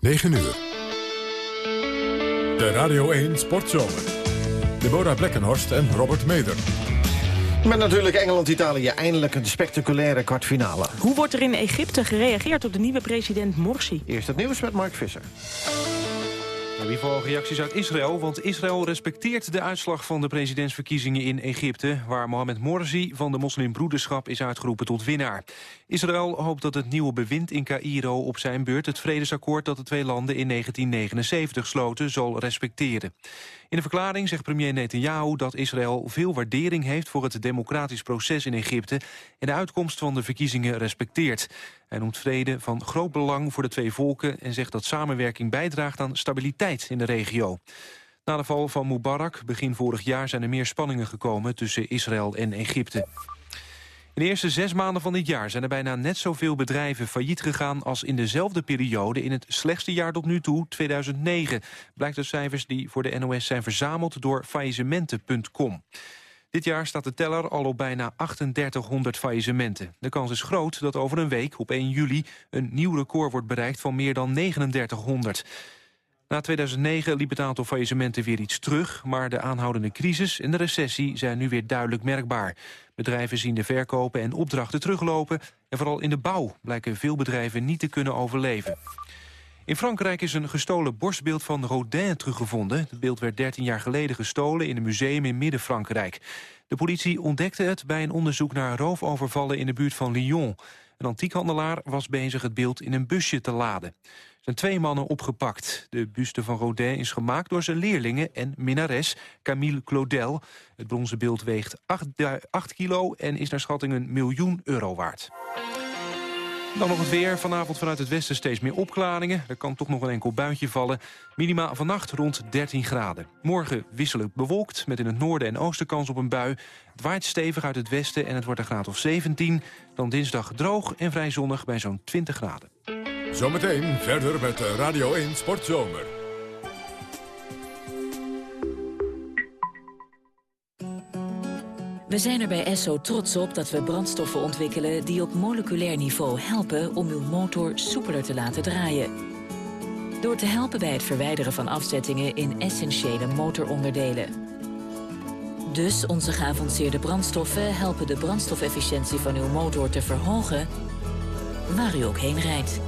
9 uur. De Radio 1 Sportzomer. Deborah Blekkenhorst en Robert Meder. Met natuurlijk Engeland-Italië eindelijk een spectaculaire kwartfinale. Hoe wordt er in Egypte gereageerd op de nieuwe president Morsi? Eerst het nieuws met Mark Visser. Nou, wie vooral reacties uit Israël, want Israël respecteert de uitslag van de presidentsverkiezingen in Egypte, waar Mohamed Morsi van de moslimbroederschap is uitgeroepen tot winnaar. Israël hoopt dat het nieuwe bewind in Cairo op zijn beurt het vredesakkoord dat de twee landen in 1979 sloten zal respecteren. In een verklaring zegt premier Netanyahu dat Israël veel waardering heeft voor het democratisch proces in Egypte en de uitkomst van de verkiezingen respecteert. Hij noemt vrede van groot belang voor de twee volken en zegt dat samenwerking bijdraagt aan stabiliteit in de regio. Na de val van Mubarak begin vorig jaar zijn er meer spanningen gekomen tussen Israël en Egypte. In de eerste zes maanden van dit jaar zijn er bijna net zoveel bedrijven failliet gegaan als in dezelfde periode in het slechtste jaar tot nu toe, 2009. Blijkt uit cijfers die voor de NOS zijn verzameld door faillissementen.com. Dit jaar staat de teller al op bijna 3800 faillissementen. De kans is groot dat over een week, op 1 juli, een nieuw record wordt bereikt van meer dan 3900. Na 2009 liep het aantal faillissementen weer iets terug... maar de aanhoudende crisis en de recessie zijn nu weer duidelijk merkbaar. Bedrijven zien de verkopen en opdrachten teruglopen... en vooral in de bouw blijken veel bedrijven niet te kunnen overleven. In Frankrijk is een gestolen borstbeeld van Rodin teruggevonden. Het beeld werd 13 jaar geleden gestolen in een museum in Midden-Frankrijk. De politie ontdekte het bij een onderzoek naar roofovervallen in de buurt van Lyon. Een antiekhandelaar was bezig het beeld in een busje te laden. Zijn twee mannen opgepakt. De buste van Rodin is gemaakt door zijn leerlingen en minnares Camille Claudel. Het bronzen beeld weegt 8, kilo en is naar schatting een miljoen euro waard. Dan nog het weer. Vanavond vanuit het westen steeds meer opklaringen. Er kan toch nog een enkel buitje vallen. Minima vannacht rond 13 graden. Morgen wisselend bewolkt, met in het noorden en oosten kans op een bui. Het waait stevig uit het westen en het wordt een graad of 17. Dan dinsdag droog en vrij zonnig bij zo'n 20 graden. Zometeen verder met Radio 1 Sportzomer. We zijn er bij Esso trots op dat we brandstoffen ontwikkelen... die op moleculair niveau helpen om uw motor soepeler te laten draaien. Door te helpen bij het verwijderen van afzettingen in essentiële motoronderdelen. Dus onze geavanceerde brandstoffen helpen de brandstofefficiëntie van uw motor te verhogen... waar u ook heen rijdt.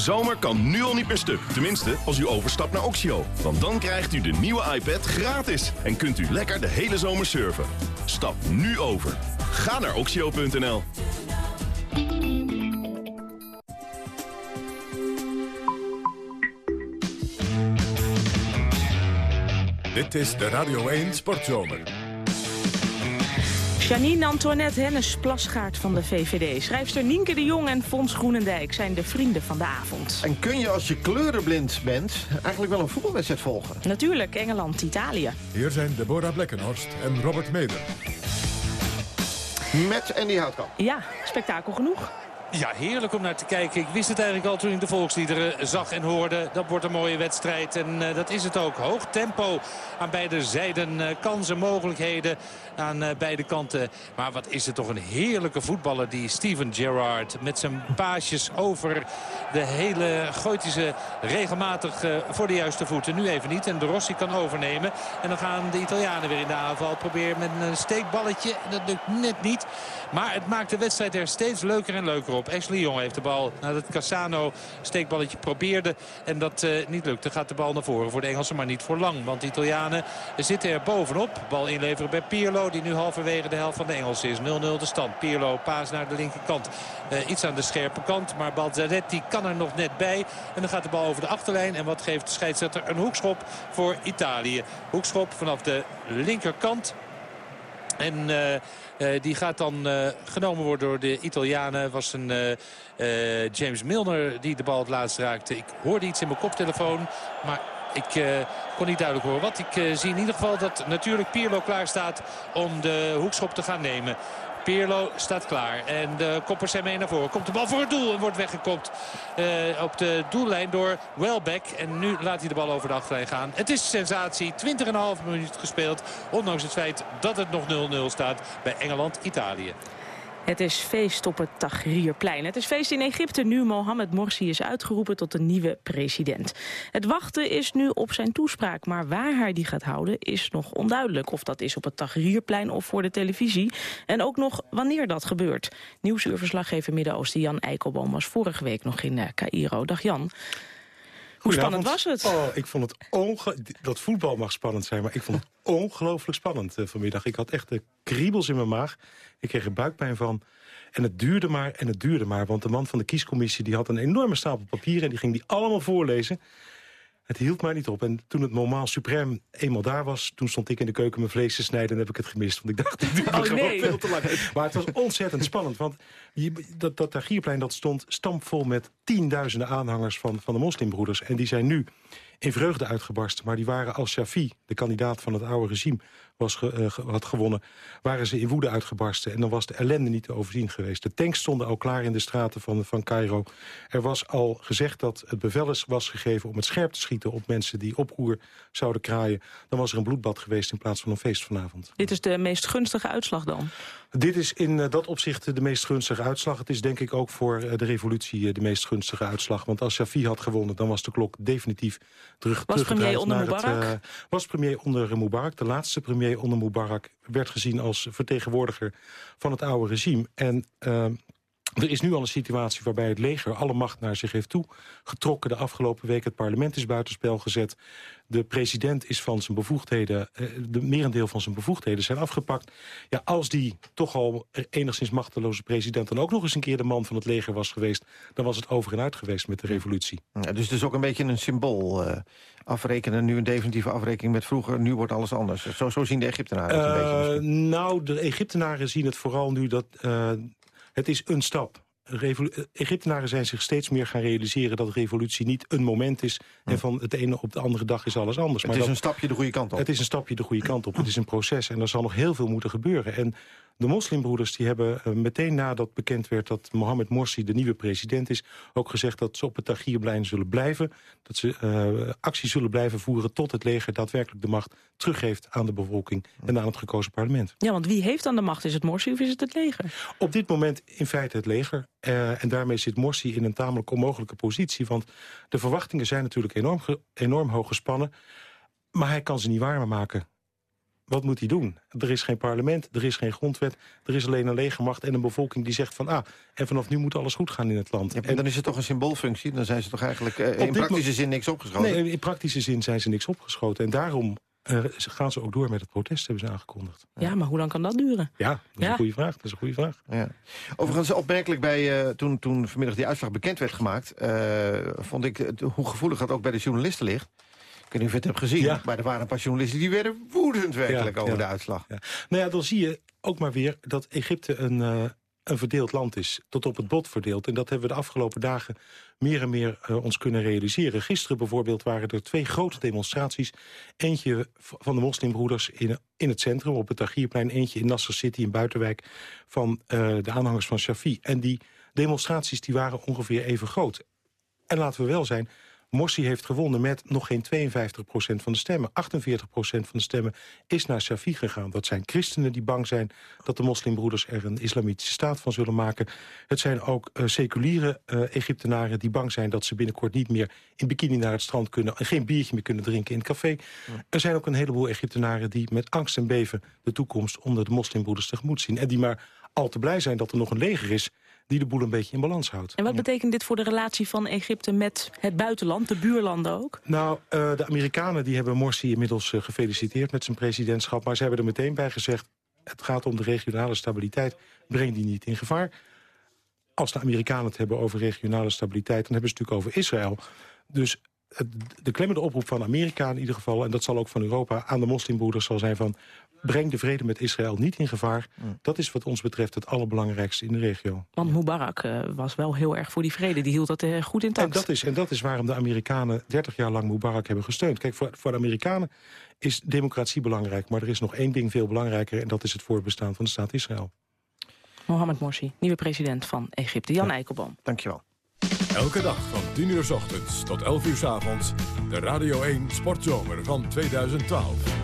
Zomer kan nu al niet meer stuk. Tenminste, als u overstapt naar Oxio. Want dan krijgt u de nieuwe iPad gratis. En kunt u lekker de hele zomer surfen. Stap nu over. Ga naar oxio.nl. Dit is de Radio 1 Sportzomer. Janine Antoinette Hennis Plasgaard van de VVD. Schrijfster Nienke de Jong en Fons Groenendijk zijn de vrienden van de avond. En kun je als je kleurenblind bent eigenlijk wel een voetbalwedstrijd volgen? Natuurlijk Engeland, Italië. Hier zijn Deborah Blekkenhorst en Robert Meder. Met Andy Houtkamp. Ja, spektakel genoeg. Ja, heerlijk om naar te kijken. Ik wist het eigenlijk al toen ik de volksliederen zag en hoorde. Dat wordt een mooie wedstrijd en uh, dat is het ook. Hoog tempo aan beide zijden. Uh, kansen, mogelijkheden aan uh, beide kanten. Maar wat is het toch een heerlijke voetballer die Steven Gerrard. Met zijn paasjes over de hele Goitische regelmatig voor de juiste voeten. Nu even niet en de Rossi kan overnemen. En dan gaan de Italianen weer in de aanval proberen met een steekballetje. Dat lukt net niet. Maar het maakt de wedstrijd er steeds leuker en leuker op. Ashley Jong heeft de bal nadat Cassano steekballetje probeerde. En dat uh, niet lukte. Gaat de bal naar voren voor de Engelsen, maar niet voor lang. Want de Italianen zitten er bovenop. Bal inleveren bij Pirlo, die nu halverwege de helft van de Engelsen is. 0-0 de stand. Pirlo paas naar de linkerkant. Uh, iets aan de scherpe kant, maar Balzaretti kan er nog net bij. En dan gaat de bal over de achterlijn. En wat geeft de scheidsrechter? Een hoekschop voor Italië. Hoekschop vanaf de linkerkant. En die gaat dan genomen worden door de Italianen. was een James Milner die de bal het laatst raakte. Ik hoorde iets in mijn koptelefoon. Maar ik kon niet duidelijk horen wat. Ik zie in ieder geval dat natuurlijk Pirlo klaar staat om de hoekschop te gaan nemen. Pirlo staat klaar. En de koppers zijn mee naar voren. Komt de bal voor het doel en wordt weggekopt uh, op de doellijn door Welbeck. En nu laat hij de bal over de achterlijn gaan. Het is sensatie. 20,5 minuut gespeeld. Ondanks het feit dat het nog 0-0 staat bij Engeland-Italië. Het is feest op het Tahrirplein. Het is feest in Egypte nu Mohamed Morsi is uitgeroepen tot de nieuwe president. Het wachten is nu op zijn toespraak, maar waar hij die gaat houden is nog onduidelijk. Of dat is op het Tahrirplein of voor de televisie. En ook nog wanneer dat gebeurt. Nieuwsuurverslaggever Midden-Oosten Jan Eikelboom was vorige week nog in uh, Cairo. Dag Jan. Hoe spannend was het? Oh, ik vond het onge dat voetbal mag spannend zijn, maar ik vond het ongelooflijk spannend uh, vanmiddag. Ik had echt de kriebels in mijn maag. Ik kreeg er buikpijn van. En het duurde maar en het duurde maar. Want de man van de kiescommissie die had een enorme stapel papieren... en die ging die allemaal voorlezen. Het hield mij niet op. En toen het moment suprême eenmaal daar was... toen stond ik in de keuken mijn vlees te snijden en heb ik het gemist. Want ik dacht, duurde oh, gewoon veel te lang. Maar het was ontzettend spannend. Want dat, dat Tagierplein dat stond stampvol met tienduizenden aanhangers van, van de moslimbroeders. En die zijn nu in vreugde uitgebarsten. Maar die waren als Shafi, de kandidaat van het oude regime, was ge, uh, had gewonnen... waren ze in woede uitgebarsten. En dan was de ellende niet te overzien geweest. De tanks stonden al klaar in de straten van, van Cairo. Er was al gezegd dat het bevel was gegeven om het scherp te schieten... op mensen die oproer zouden kraaien. Dan was er een bloedbad geweest in plaats van een feest vanavond. Dit is de meest gunstige uitslag dan? Dit is in uh, dat opzicht de meest gunstige uitslag. Het is denk ik ook voor uh, de revolutie de meest gunstige uitslag. Want als Shafi had gewonnen, dan was de klok definitief terug, was premier onder Mubarak? Het, was premier onder Mubarak, de laatste premier onder Mubarak werd gezien als vertegenwoordiger van het oude regime. En uh, er is nu al een situatie waarbij het leger alle macht naar zich heeft toegetrokken. De afgelopen week het parlement is buitenspel gezet. De president is van zijn bevoegdheden, eh, de merendeel van zijn bevoegdheden zijn afgepakt. Ja, als die toch al enigszins machteloze president dan ook nog eens een keer de man van het leger was geweest, dan was het over en uit geweest met de revolutie. Ja, dus het is ook een beetje een symbool. Uh, afrekenen, nu een definitieve afrekening met vroeger, nu wordt alles anders. Zo, zo zien de Egyptenaren het een beetje. Nou, de Egyptenaren zien het vooral nu dat uh, het is een stap. Egyptenaren zijn zich steeds meer gaan realiseren dat revolutie niet een moment is... en van het ene op de andere dag is alles anders. Het is een stapje de goede kant op. Het is een stapje de goede kant op. Het is een proces en er zal nog heel veel moeten gebeuren. En de moslimbroeders die hebben uh, meteen nadat bekend werd... dat Mohamed Morsi de nieuwe president is... ook gezegd dat ze op het Tahrirplein zullen blijven. Dat ze uh, actie zullen blijven voeren tot het leger daadwerkelijk de macht teruggeeft aan de bevolking... en aan het gekozen parlement. Ja, want wie heeft dan de macht? Is het Morsi of is het het leger? Op dit moment in feite het leger. Uh, en daarmee zit Morsi in een tamelijk onmogelijke positie. Want de verwachtingen zijn natuurlijk enorm, enorm hoog gespannen. Maar hij kan ze niet waarmaken. Wat moet hij doen? Er is geen parlement, er is geen grondwet... er is alleen een legermacht en een bevolking die zegt van... ah, en vanaf nu moet alles goed gaan in het land. en dan is het toch een symboolfunctie? Dan zijn ze toch eigenlijk uh, in praktische zin niks opgeschoten? Nee, in praktische zin zijn ze niks opgeschoten. En daarom uh, gaan ze ook door met het protest, hebben ze aangekondigd. Ja, maar hoe lang kan dat duren? Ja, dat is een goede vraag. Dat is een goede vraag. Ja. Overigens, opmerkelijk bij, uh, toen, toen vanmiddag die uitslag bekend werd gemaakt... vond ik hoe gevoelig dat ook bij de journalisten ligt... Ik weet niet of je het hebt gezien, maar er waren journalisten... die werden woedend werkelijk over de uitslag. Nou ja, dan zie je ook maar weer dat Egypte een, uh, een verdeeld land is. Tot op het bot verdeeld. En dat hebben we de afgelopen dagen meer en meer uh, ons kunnen realiseren. Gisteren bijvoorbeeld waren er twee grote demonstraties. Eentje van de moslimbroeders in, in het centrum, op het Tahrirplein. Eentje in Nasser City, in Buitenwijk, van uh, de aanhangers van Shafi. En die demonstraties die waren ongeveer even groot. En laten we wel zijn, Morsi heeft gewonnen met nog geen 52% van de stemmen. 48% van de stemmen is naar Shafi gegaan. Dat zijn christenen die bang zijn dat de moslimbroeders er een islamitische staat van zullen maken. Het zijn ook uh, seculiere uh, Egyptenaren die bang zijn dat ze binnenkort niet meer in bikini naar het strand kunnen en geen biertje meer kunnen drinken in het café. Er zijn ook een heleboel Egyptenaren die met angst en beven de toekomst onder de moslimbroeders tegemoet zien. En die maar al te blij zijn dat er nog een leger is die de boel een beetje in balans houdt. En wat betekent dit voor de relatie van Egypte met het buitenland, de buurlanden ook? Nou, uh, de Amerikanen die hebben Morsi inmiddels uh, gefeliciteerd met zijn presidentschap... maar ze hebben er meteen bij gezegd... het gaat om de regionale stabiliteit, breng die niet in gevaar. Als de Amerikanen het hebben over regionale stabiliteit... dan hebben ze het natuurlijk over Israël. Dus de klemmende oproep van Amerika in ieder geval... en dat zal ook van Europa aan de moslimbroeders zal zijn van... breng de vrede met Israël niet in gevaar. Mm. Dat is wat ons betreft het allerbelangrijkste in de regio. Want Mubarak uh, was wel heel erg voor die vrede. Die hield dat uh, goed intact. En dat, is, en dat is waarom de Amerikanen 30 jaar lang Mubarak hebben gesteund. Kijk, voor, voor de Amerikanen is democratie belangrijk. Maar er is nog één ding veel belangrijker... en dat is het voortbestaan van de staat Israël. Mohamed Morsi, nieuwe president van Egypte. Jan ja. Eikelboom. Dankjewel. Elke dag van 10 uur s ochtends tot 11 uur s avonds. De Radio 1 Sportzomer van 2012.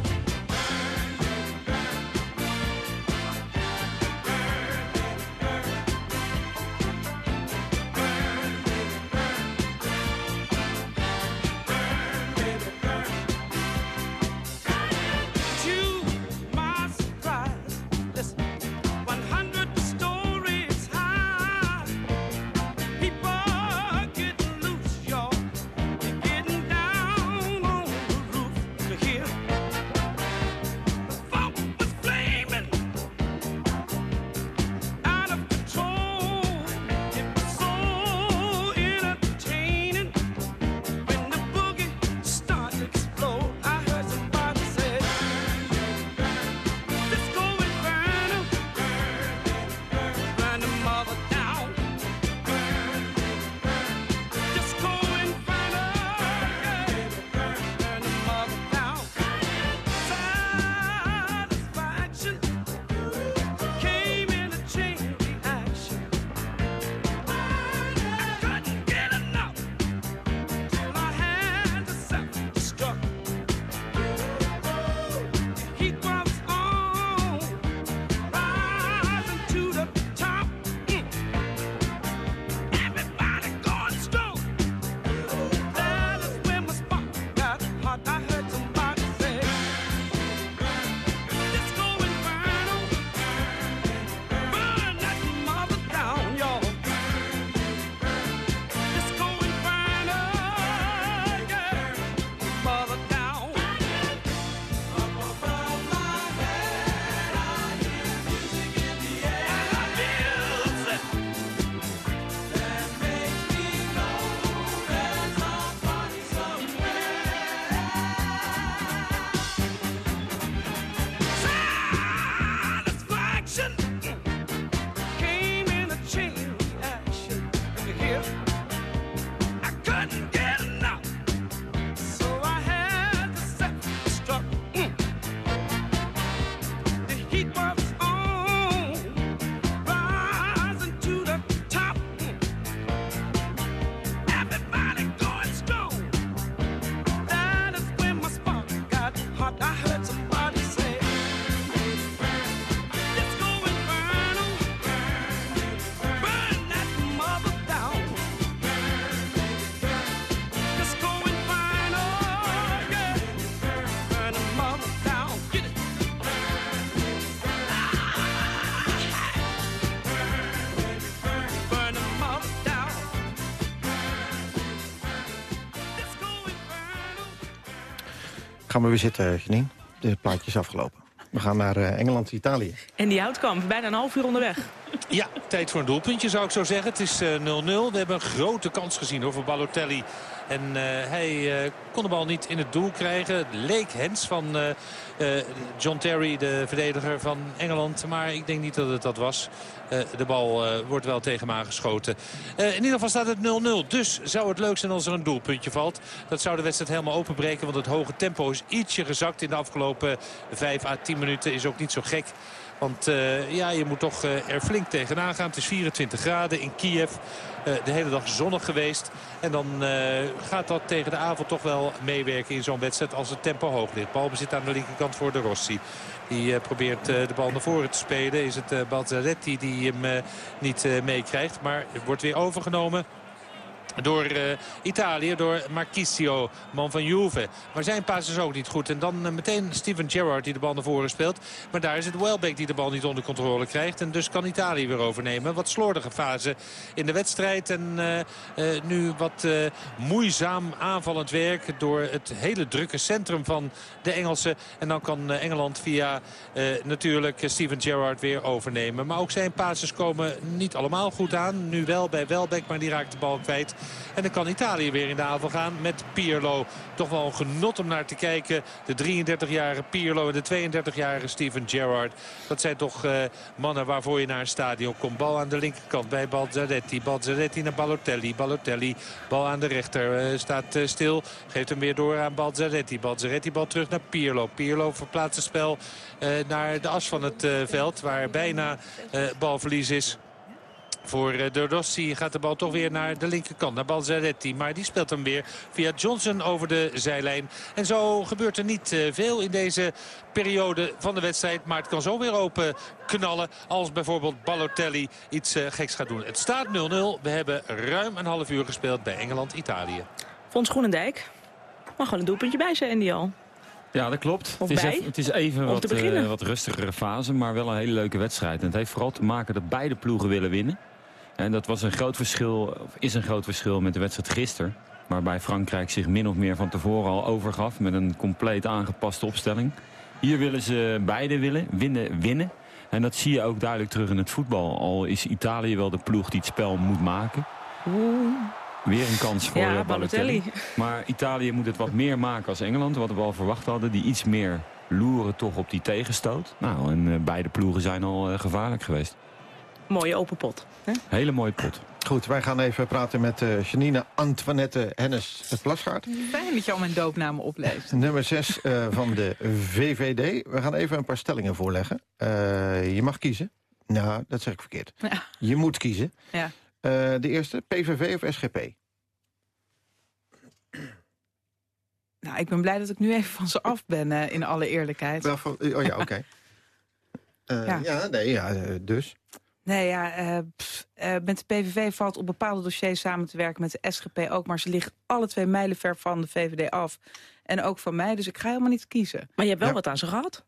Gaan we weer zitten, Janine. De plaatje is afgelopen. We gaan naar uh, Engeland, Italië. En die houtkamp, bijna een half uur onderweg. Ja, tijd voor een doelpuntje zou ik zo zeggen. Het is 0-0. Uh, we hebben een grote kans gezien over Balotelli. En uh, hij uh, kon de bal niet in het doel krijgen. Leek Hens van John Terry, de verdediger van Engeland. Maar ik denk niet dat het dat was. de bal wordt wel tegen hem aangeschoten. in ieder geval staat het 0-0. Dus zou het leuk zijn als er een doelpuntje valt. Dat zou de wedstrijd helemaal openbreken. Want het hoge tempo is ietsje gezakt in de afgelopen 5 à 10 minuten. Is ook niet zo gek. Want uh, ja, je moet toch uh, er flink tegenaan gaan. Het is 24 graden in Kiev. Uh, de hele dag zonnig geweest. En dan gaat dat tegen de avond toch wel meewerken in zo'n wedstrijd als het tempo hoog ligt. Balbezit aan de linkerkant voor de Rossi. Die probeert de bal naar voren te spelen. Is het Balzaretti die hem niet meekrijgt. Maar wordt weer overgenomen door uh, Italië, door Marquisio, man van Juve. Maar zijn paas is ook niet goed. En dan uh, meteen Steven Gerrard die de bal naar voren speelt. Maar daar is het Welbeck die de bal niet onder controle krijgt. En dus kan Italië weer overnemen. Wat slordige fase in de wedstrijd. En uh, nu wat moeizaam aanvallend werk door het hele drukke centrum van de Engelsen. En dan kan Engeland via natuurlijk Steven Gerrard weer overnemen. Maar ook zijn passes komen niet allemaal goed aan. Nu wel bij Welbeck, maar die raakt de bal kwijt. En dan kan Italië weer in de aanval gaan met Pirlo. Toch wel een genot om naar te kijken. De 33-jarige Pirlo en de 32-jarige Steven Gerrard. Dat zijn toch uh, mannen waarvoor je naar een stadion komt. Bal aan de linkerkant bij Balzaretti. Balzaretti naar Balotelli. Balotelli, bal aan de rechter. Uh, staat uh, stil. Geeft hem weer door aan Balzaretti. Balzaretti bal terug naar Pirlo. Pirlo verplaatst het spel naar de as van het veld. Waar bijna balverlies is. Voor eh, de Rossi gaat de bal toch weer naar de linkerkant, naar Balzaretti. Maar die speelt hem weer via Johnson over de zijlijn. En zo gebeurt er niet eh, veel in deze periode van de wedstrijd. Maar het kan zo weer open knallen als bijvoorbeeld Balotelli iets eh, geks gaat doen. Het staat 0-0. We hebben ruim een half uur gespeeld bij Engeland-Italië. Fons Groenendijk mag gewoon een doelpuntje bij zijn, die al. Ja, dat klopt. Het, is even, het is even wat, uh, wat rustigere fase, maar wel een hele leuke wedstrijd. En het heeft vooral te maken dat beide ploegen willen winnen. En dat was een groot verschil, of is een groot verschil met de wedstrijd gisteren. Waarbij Frankrijk zich min of meer van tevoren al overgaf met een compleet aangepaste opstelling. Hier willen ze beide willen, winnen, winnen. En dat zie je ook duidelijk terug in het voetbal. Al is Italië wel de ploeg die het spel moet maken. Weer een kans voor Ja, eh, Balotelli. Balotelli. Maar Italië moet het wat meer maken als Engeland. Wat we al verwacht hadden. Die iets meer loeren toch op die tegenstoot. Nou, en eh, beide ploegen zijn al eh, gevaarlijk geweest. Mooie open pot. Hè? Hele mooie pot. Goed, wij gaan even praten met eh Janine Antoinette Hennis Plasgaard. Fijn dat je al mijn doopnamen opleest. Nummer 6 van de VVD. We gaan even een paar stellingen voorleggen. Eh, je mag kiezen. Nou, dat zeg ik verkeerd. Ja. Je moet kiezen. Ja. Eh, de eerste, PVV of SGP? Nou, ik ben blij dat ik nu even van ze af ben, eh, in alle eerlijkheid. Wel van- oh ja, oké. Eh, Ja. ja. nee, ja, eh, dus. Nee, ja, eh, pff, eh, met de PVV valt op bepaalde dossiers samen te werken met de SGP ook. Maar ze liggen alle twee mijlenver van de VVD af. En ook van mij, dus ik ga helemaal niet kiezen. Maar je hebt wel Ja. wat aan ze gehad.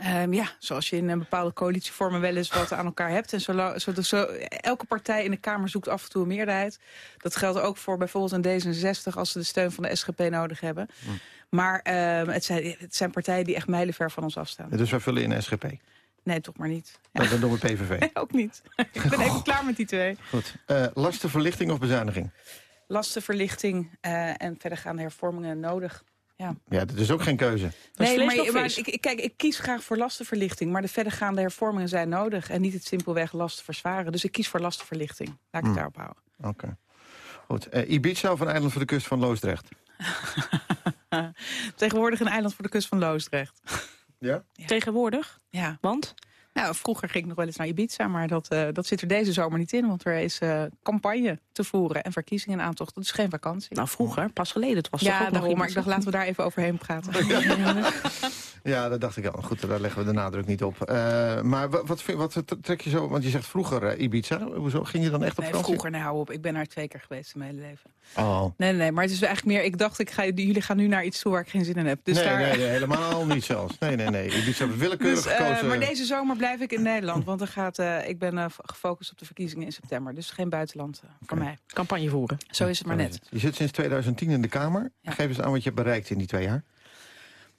Ehm, ja, zoals je in een bepaalde coalitievormen wel eens wat aan elkaar hebt. En zo, zo, zo, elke partij in de Kamer zoekt af en toe een meerderheid. Dat geldt ook voor bijvoorbeeld een D66 als ze de steun van de SGP nodig hebben. Maar ehm, het, zijn, het zijn partijen die echt mijlenver van ons afstaan. Dus wij vullen in SGP. Nee, toch maar niet. Nou, Dan doen we PVV. Nee, ook niet. ik ben even klaar met die twee. Goed. Eh, lastenverlichting of bezuiniging? Lastenverlichting eh, en verdergaande hervormingen nodig. Ja. Ja, dat is ook geen keuze. Nee, maar, maar ik, ik- kijk, ik kies graag voor lastenverlichting. Maar de verdergaande hervormingen zijn nodig. En niet het simpelweg lasten verzwaren. Dus ik kies voor lastenverlichting. Laat ik het daarop houden. Oké. Goed. Eh, Ibiza of een eiland voor de kust van Loosdrecht? Tegenwoordig een eiland voor de kust van Loosdrecht. Ja? Tegenwoordig. Ja. Want? Nou, vroeger ging ik nog wel eens naar Ibiza. Maar dat, eh, dat zit er deze zomer niet in. Want er is eh, campagne te voeren en verkiezingen in aantocht. Dat is geen vakantie. Nou, vroeger, pas geleden. Het was toch ja, ook nog daarom, maar ik dacht, laten we daar even overheen praten. Ja, dat dacht ik al. Goed, daar leggen we de nadruk niet op. Eh, maar wat, wat, trek je zo... Want je zegt vroeger Ibiza. Hoezo? Ging je dan echt op Nee, vakantie? vroeger, nee, hou op. Ik ben daar twee keer geweest in mijn hele leven. Oh. Nee, nee, nee, maar het is eigenlijk meer... Ik dacht, ik ga, jullie gaan nu naar iets toe waar ik geen zin in heb. Dus nee, daar, nee, nee, helemaal niet zelfs. Nee, nee, nee. Ibiza heeft willekeurig Dus, eh, gekozen. maar deze zomer blijf ik in Nederland. Want er gaat, eh, ik ben eh, gefocust op de verkiezingen in september. Dus geen buitenland eh, voor mij. Campagne voeren. Zo is het maar net. Je zit sinds 2010 in de Kamer. Ja. Geef eens aan wat je hebt bereikt in die twee jaar.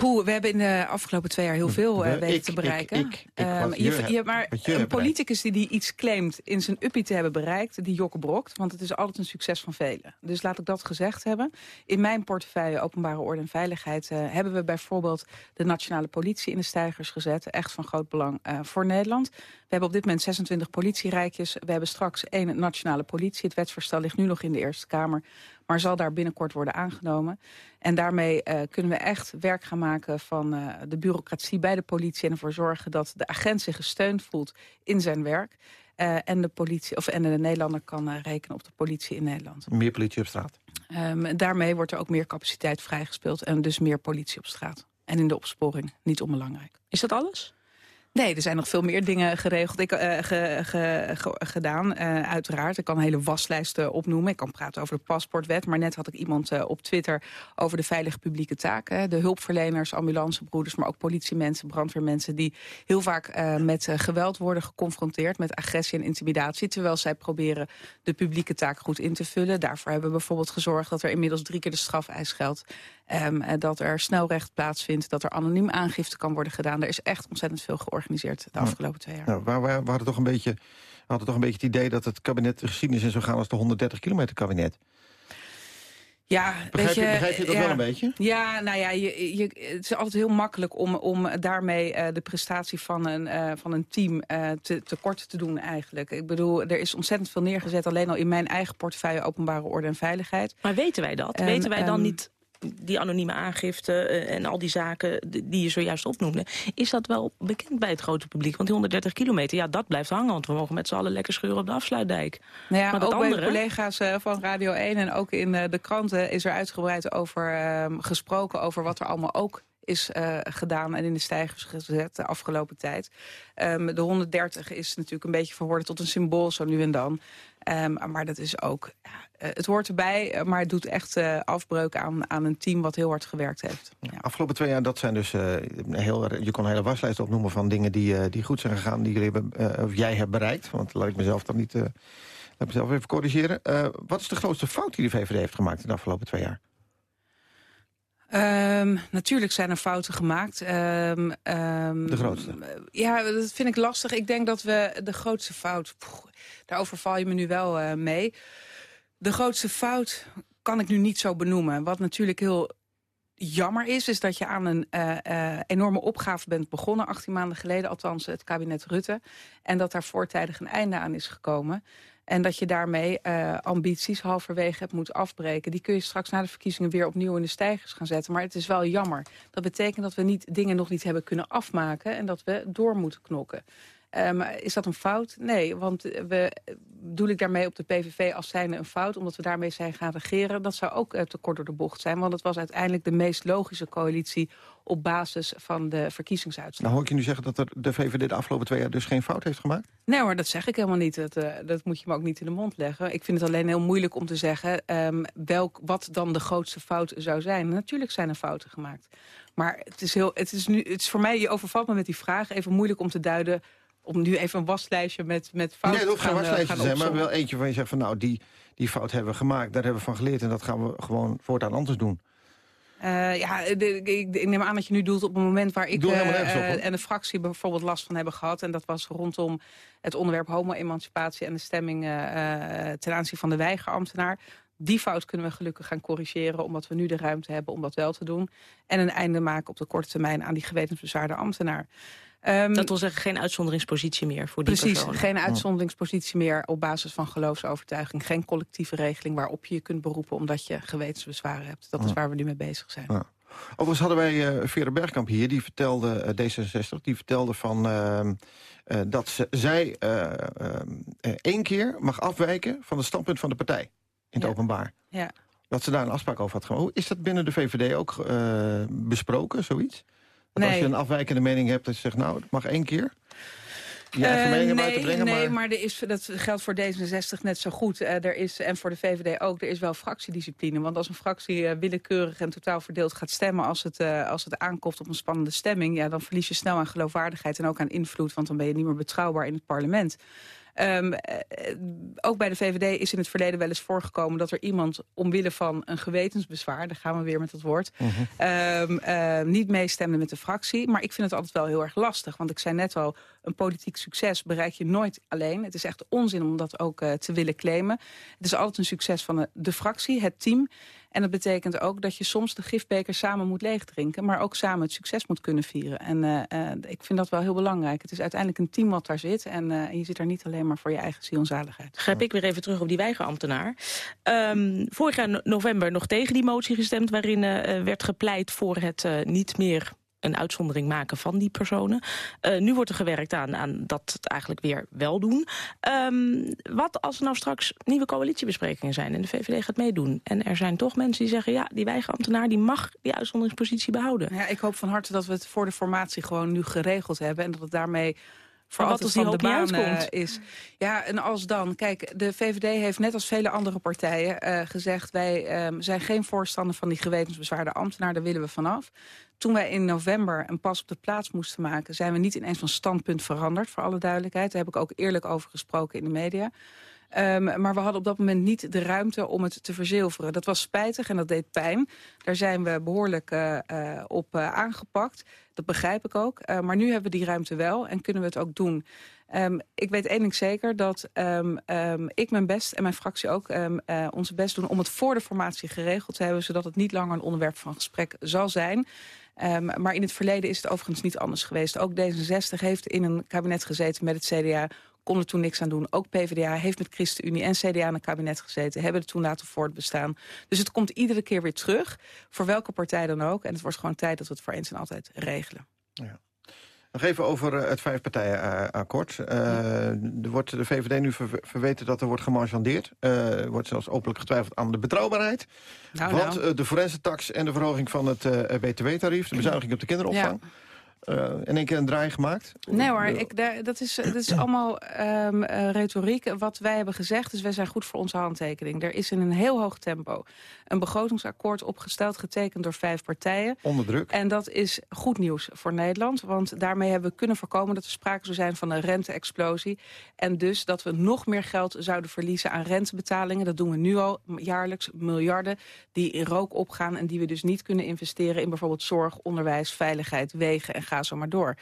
Poeh, we hebben in de afgelopen twee jaar heel veel We, weten ik, te ik, bereiken. ik, ik, wat je, maar een politicus die, die iets claimt in zijn uppie te hebben bereikt, die jokkenbrokt. Want het is altijd een succes van velen. Dus laat ik dat gezegd hebben. In mijn portefeuille openbare orde en veiligheid eh, hebben we bijvoorbeeld de nationale politie in de stijgers gezet. Echt van groot belang eh, voor Nederland. We hebben op dit moment 26 politierijkjes. We hebben straks één nationale politie. Het wetsvoorstel ligt nu nog in de Eerste Kamer. Maar zal daar binnenkort worden aangenomen. En daarmee eh, kunnen we echt werk gaan maken van eh, de bureaucratie bij de politie. En ervoor zorgen dat de agent zich gesteund voelt in zijn werk. Eh, en, de politie, of, en de Nederlander kan rekenen op de politie in Nederland. Meer politie op straat. Ehm, en daarmee wordt er ook meer capaciteit vrijgespeeld. En dus meer politie op straat. En in de opsporing, niet onbelangrijk. Is dat alles? Nee, er zijn nog veel meer dingen geregeld. Ik, eh, ge- ge- ge- gedaan, eh, uiteraard. Ik kan een hele waslijst eh, opnoemen. Ik kan praten over de paspoortwet. Maar net had ik iemand op Twitter over de veilige publieke taken. De hulpverleners, ambulancebroeders, maar ook politiemensen, brandweermensen... die heel vaak met geweld worden geconfronteerd, met agressie en intimidatie... terwijl zij proberen de publieke taak goed in te vullen. Daarvoor hebben we bijvoorbeeld gezorgd dat er inmiddels drie keer de strafeis geldt. Ehm, eh, dat er snelrecht plaatsvindt, dat er anoniem aangifte kan worden gedaan. Er is echt ontzettend veel georganiseerd de afgelopen twee jaar. Nou, waar, waar, we hadden toch een beetje, we hadden toch een beetje het idee dat het kabinet de geschiedenis in zou gaan als de 130 kilometer kabinet. Ja, begrijp, je, je, begrijp je dat ja, wel een beetje? Ja, nou ja, je, je, het is altijd heel makkelijk om, om daarmee uh, de prestatie van een, uh, van een team uh, te, tekort te doen eigenlijk. Ik bedoel, er is ontzettend veel neergezet alleen al in mijn eigen portefeuille openbare orde en veiligheid. Maar weten wij dat? En, weten wij dan ehm, niet die anonieme aangifte uh, en al die zaken die je zojuist opnoemde... is dat wel bekend bij het grote publiek? Want die 130 kilometer, ja, dat blijft hangen. Want we mogen met z'n allen lekker scheuren op de afsluitdijk. Nou ja, maar ook andere... bij de collega's uh, van Radio 1 en ook in uh, de kranten... is er uitgebreid over uh, gesproken over wat er allemaal ook is uh, gedaan en in de stijgers gezet de afgelopen tijd. Um, de 130 is natuurlijk een beetje verworden tot een symbool zo nu en dan. Um, maar dat is ook, ja, het hoort erbij, maar het doet echt uh, afbreuk aan, aan een team wat heel hard gewerkt heeft. Ja. Afgelopen twee jaar, dat zijn dus, heel, je kon een hele waslijst opnoemen van dingen die, die goed zijn gegaan, die jullie hebben, of jij hebt bereikt. Want laat ik mezelf dan niet, laat ik mezelf even corrigeren. wat is de grootste fout die de VVD heeft gemaakt in de afgelopen twee jaar? Um, natuurlijk zijn er fouten gemaakt. Um, um, de grootste? Ja, dat vind ik lastig. Ik denk dat we de grootste fout... Daarover val je me nu wel uh, mee. De grootste fout kan ik nu niet zo benoemen. Wat natuurlijk heel jammer is, is dat je aan een uh, uh, enorme opgave bent begonnen... 18 maanden geleden, althans het kabinet Rutte. En dat daar voortijdig een einde aan is gekomen... En dat je daarmee uh, ambities halverwege hebt moeten afbreken. Die kun je straks na de verkiezingen weer opnieuw in de stijgers gaan zetten. Maar het is wel jammer. Dat betekent dat we niet, dingen nog niet hebben kunnen afmaken... en dat we door moeten knokken. Um, is dat een fout? Nee, want we, doel ik daarmee op de PVV als zijnde een fout... omdat we daarmee zijn gaan regeren. Dat zou ook uh, te kort door de bocht zijn. Want het was uiteindelijk de meest logische coalitie... op basis van de verkiezingsuitslag. Nou hoor ik je nu zeggen dat er de VVD de afgelopen twee jaar... dus geen fout heeft gemaakt? Nee hoor, dat zeg ik helemaal niet. Dat, uh, dat moet je me ook niet in de mond leggen. Ik vind het alleen heel moeilijk om te zeggen... Um, welk, wat dan de grootste fout zou zijn. Natuurlijk zijn er fouten gemaakt. Maar het is, heel, het is, nu, het is voor mij, je overvalt me met die vraag... even moeilijk om te duiden om nu even een waslijstje met, met fouten nee, het hoeft geen waslijstje uh, te zijn, maar wel eentje van je zegt van nou, die, die fout hebben we gemaakt, daar hebben we van geleerd en dat gaan we gewoon voortaan anders doen. Uh, ja, de, ik, ik, neem aan dat je nu doelt op een moment waar ik uh, en de fractie bijvoorbeeld last van hebben gehad. En dat was rondom het onderwerp homo-emancipatie en de stemming ten aanzien van de weigerambtenaar. Die fout kunnen we gelukkig gaan corrigeren... omdat we nu de ruimte hebben om dat wel te doen. En een einde maken op de korte termijn aan die gewetensbezwaarde ambtenaar. Um, dat wil zeggen geen uitzonderingspositie meer voor die Precies, personen. geen uitzonderingspositie meer op basis van geloofsovertuiging. Geen collectieve regeling waarop je je kunt beroepen... omdat je gewetensbezwaren hebt. Dat is waar we nu mee bezig zijn. Ja. Overigens hadden wij uh, Vera Bergkamp hier, die vertelde, uh, D66... die vertelde van, uh, dat ze, zij één keer mag afwijken... van het standpunt van de partij het ja. openbaar. Ja. Dat ze daar een afspraak over had gemaakt. Is dat binnen de VVD ook besproken, zoiets? Dat nee. als je een afwijkende mening hebt, dat je zegt, nou, het mag één keer? Je eigen uh, mening nee, brengen, nee, maar... maar er is, dat geldt voor D66 net zo goed. Uh, er is, en voor de VVD ook. Er is wel fractiediscipline. Want als een fractie uh, willekeurig en totaal verdeeld gaat stemmen... als het, als het aankomt op een spannende stemming... Ja, dan verlies je snel aan geloofwaardigheid en ook aan invloed. Want dan ben je niet meer betrouwbaar in het parlement. Um, uh, ook bij de VVD is in het verleden wel eens voorgekomen... dat er iemand omwille van een gewetensbezwaar... daar gaan we weer met dat woord... -huh. um, uh, niet meestemde met de fractie. Maar ik vind het altijd wel heel erg lastig. Want ik zei net al, een politiek succes bereik je nooit alleen. Het is echt onzin om dat ook uh, te willen claimen. Het is altijd een succes van de, de fractie, het team... En dat betekent ook dat je soms de gifbeker samen moet leegdrinken... maar ook samen het succes moet kunnen vieren. En uh, uh, ik vind dat wel heel belangrijk. Het is uiteindelijk een team wat daar zit. En, en je zit daar niet alleen maar voor je eigen ziel en zaligheid. Grijp ik weer even terug op die weigerambtenaar. Um, vorig jaar november nog tegen die motie gestemd... waarin werd gepleit voor het niet meer een uitzondering maken van die personen. Uh, nu wordt er gewerkt aan, aan dat het eigenlijk weer wel doen. Um, wat als er nou straks nieuwe coalitiebesprekingen zijn... en de VVD gaat meedoen... en er zijn toch mensen die zeggen... ja, die weigerambtenaar die mag die uitzonderingspositie behouden. Ja, ik hoop van harte dat we het voor de formatie gewoon nu geregeld hebben... en dat het daarmee voor wat als die van de baan uitkomt? uh, is. Ja, en als dan. Kijk, de VVD heeft net als vele andere partijen uh, gezegd... wij um, zijn geen voorstander van die gewetensbezwaarde ambtenaar. Daar willen we vanaf. Toen wij in november een pas op de plaats moesten maken... zijn we niet ineens van standpunt veranderd, voor alle duidelijkheid. Daar heb ik ook eerlijk over gesproken in de media. Ehm, maar we hadden op dat moment niet de ruimte om het te verzilveren. Dat was spijtig en dat deed pijn. Daar zijn we behoorlijk uh, uh, op uh, aangepakt. Dat begrijp ik ook. maar nu hebben we die ruimte wel en kunnen we het ook doen. Um, ik weet één ding zeker, dat um, um, ik mijn best en mijn fractie ook uh, onze best doen... om het voor de formatie geregeld te hebben... zodat het niet langer een onderwerp van gesprek zal zijn. maar in het verleden is het overigens niet anders geweest. Ook D66 heeft in een kabinet gezeten met het CDA kon er toen niks aan doen. Ook PvdA heeft met ChristenUnie en CDA in een kabinet gezeten. Hebben het toen laten voortbestaan. Dus het komt iedere keer weer terug. Voor welke partij dan ook. En het wordt gewoon tijd dat we het voor eens en altijd regelen. Ja. Nog even over uh, het vijfpartijenakkoord. Uh, er wordt de VVD nu ver verweten dat er wordt gemarchandeerd. Uh, er wordt zelfs openlijk getwijfeld aan de betrouwbaarheid. Nou, want nou. de forensentax en de verhoging van het btw-tarief... de bezuiniging op de kinderopvang... Ja uh, in één keer een draai gemaakt? Nee hoor, ik, daar, dat, is, dat is allemaal um, uh, retoriek. Wat wij hebben gezegd is, wij zijn goed voor onze handtekening. Er is in een heel hoog tempo een begrotingsakkoord opgesteld... getekend door vijf partijen. Onder druk. En dat is goed nieuws voor Nederland. Want daarmee hebben we kunnen voorkomen dat er sprake zou zijn van een rente-explosie. En dus dat we nog meer geld zouden verliezen aan rentebetalingen. Dat doen we nu al jaarlijks, miljarden die in rook opgaan... en die we dus niet kunnen investeren in bijvoorbeeld zorg, onderwijs, veiligheid, wegen en ga zo maar door.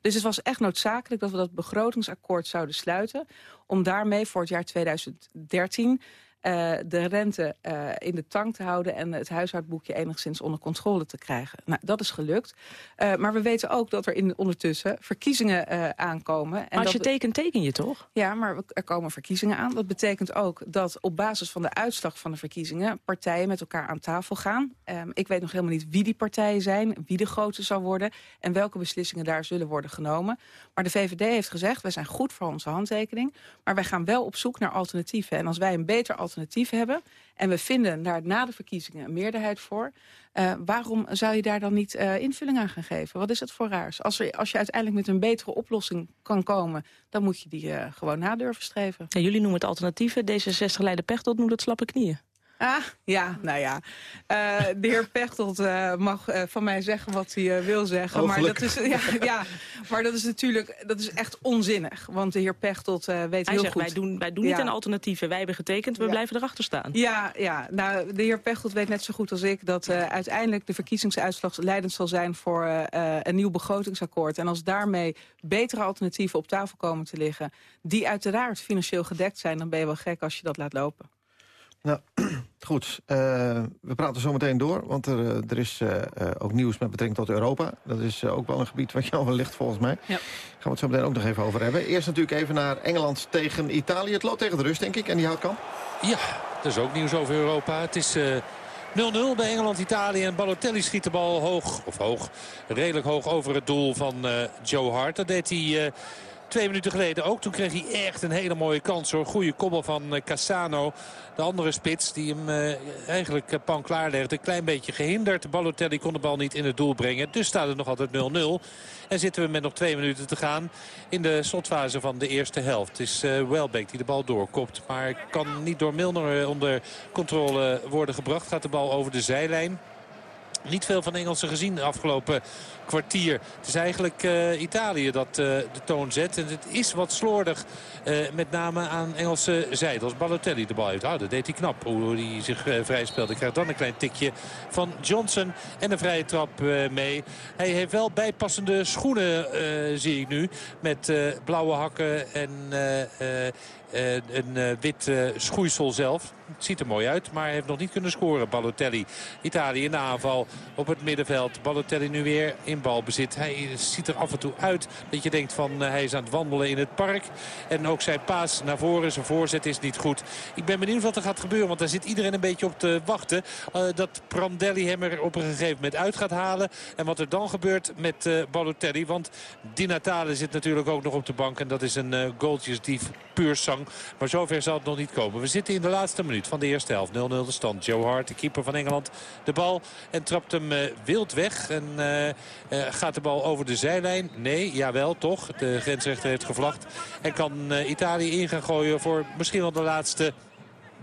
Dus het was echt noodzakelijk dat we dat begrotingsakkoord zouden sluiten... om daarmee voor het jaar 2013 uh, de rente uh, in de tank te houden... en het huishoudboekje enigszins onder controle te krijgen. Nou, dat is gelukt. Uh, maar we weten ook dat er in, ondertussen verkiezingen aankomen. En als je tekent, teken je toch? Ja, maar er komen verkiezingen aan. Dat betekent ook dat op basis van de uitslag van de verkiezingen... partijen met elkaar aan tafel gaan. Um, ik weet nog helemaal niet wie die partijen zijn... wie de grootste zal worden... en welke beslissingen daar zullen worden genomen. Maar de VVD heeft gezegd, wij zijn goed voor onze handtekening... maar wij gaan wel op zoek naar alternatieven. En als wij een beter alternatief alternatief hebben... en we vinden daar na de verkiezingen een meerderheid voor... Uh, waarom zou je daar dan niet uh, invulling aan gaan geven? Wat is het voor raars? Als, er, als je uiteindelijk met een betere oplossing kan komen... dan moet je die uh, gewoon nadurven streven. Jullie noemen het alternatieven. D66-leider Pechtold noemt het slappe knieën. Ah, ja, nou ja. Uh, de heer Pechtold uh, mag uh, van mij zeggen wat hij wil zeggen. Oh, maar, dat is, ja, ja, maar dat is natuurlijk dat is echt onzinnig. Want de heer Pechtold weet hij heel zegt, goed... wij doen, wij doen niet een alternatieve. Wij hebben getekend, we ja. blijven erachter staan. Ja, ja, nou, de heer Pechtold weet net zo goed als ik... dat uiteindelijk de verkiezingsuitslag leidend zal zijn... voor een nieuw begrotingsakkoord. En als daarmee betere alternatieven op tafel komen te liggen... die uiteraard financieel gedekt zijn... dan ben je wel gek als je dat laat lopen. Nou, goed. Uh, we praten zo meteen door, want er, er is uh, ook nieuws met betrekking tot Europa. Dat is uh, ook wel een gebied wat jou wel ligt volgens mij. Ja. Gaan we het zo meteen ook nog even over hebben. Eerst natuurlijk even naar Engeland tegen Italië. Het loopt tegen de rust, denk ik, en die houdt kan. Ja, er is ook nieuws over Europa. Het is... 0-0 bij Engeland-Italië. En Balotelli schiet de bal hoog, of hoog, redelijk hoog over het doel van Joe Hart. Dat deed hij twee minuten geleden ook. Toen kreeg hij echt een hele mooie kans hoor. Goede kobbel van Cassano. De andere spits die hem uh, eigenlijk uh, pan klaar legt. Een klein beetje gehinderd. Balotelli kon de bal niet in het doel brengen. Dus staat het nog altijd 0-0. En zitten we met nog twee minuten te gaan in de slotfase van de eerste helft. Het is uh, Welbeek die de bal doorkopt. Maar kan niet door Milner onder controle worden gebracht. Gaat de bal over de zijlijn. Niet veel van Engelsen gezien de afgelopen kwartier. Het is eigenlijk uh, Italië dat uh, de toon zet. En het is wat slordig. Uh, met name aan Engelse zijde. Als Balotelli de bal heeft. Ah, dat deed hij knap. Hoe hij zich vrij speelde. Krijgt dan een klein tikje van Johnson. En een vrije trap mee. Hij heeft wel bijpassende schoenen zie ik nu. Met blauwe hakken en een wit schoeisel zelf. Het ziet er mooi uit, maar heeft nog niet kunnen scoren. Balotelli, Italië in de aanval op het middenveld. Balotelli nu weer in balbezit. Hij ziet er af en toe uit dat je denkt van hij is aan het wandelen in het park. En ook zijn paas naar voren, zijn voorzet is niet goed. Ik ben benieuwd wat er gaat gebeuren, want daar zit iedereen een beetje op te wachten. dat Prandelli hem er op een gegeven moment uit gaat halen. En wat er dan gebeurt met Balotelli. Want Di Natale zit natuurlijk ook nog op de bank. En dat is een goaltjesdief puur sang. Maar zover zal het nog niet komen. We zitten in de laatste minuut van de eerste helft. 0-0 de stand. Joe Hart, de keeper van Engeland, de bal. En trapt hem uh, wild weg. En uh, uh, gaat de bal over de zijlijn? Nee, jawel, toch. De grensrechter heeft gevlacht. En kan Italië in gaan gooien voor misschien wel de laatste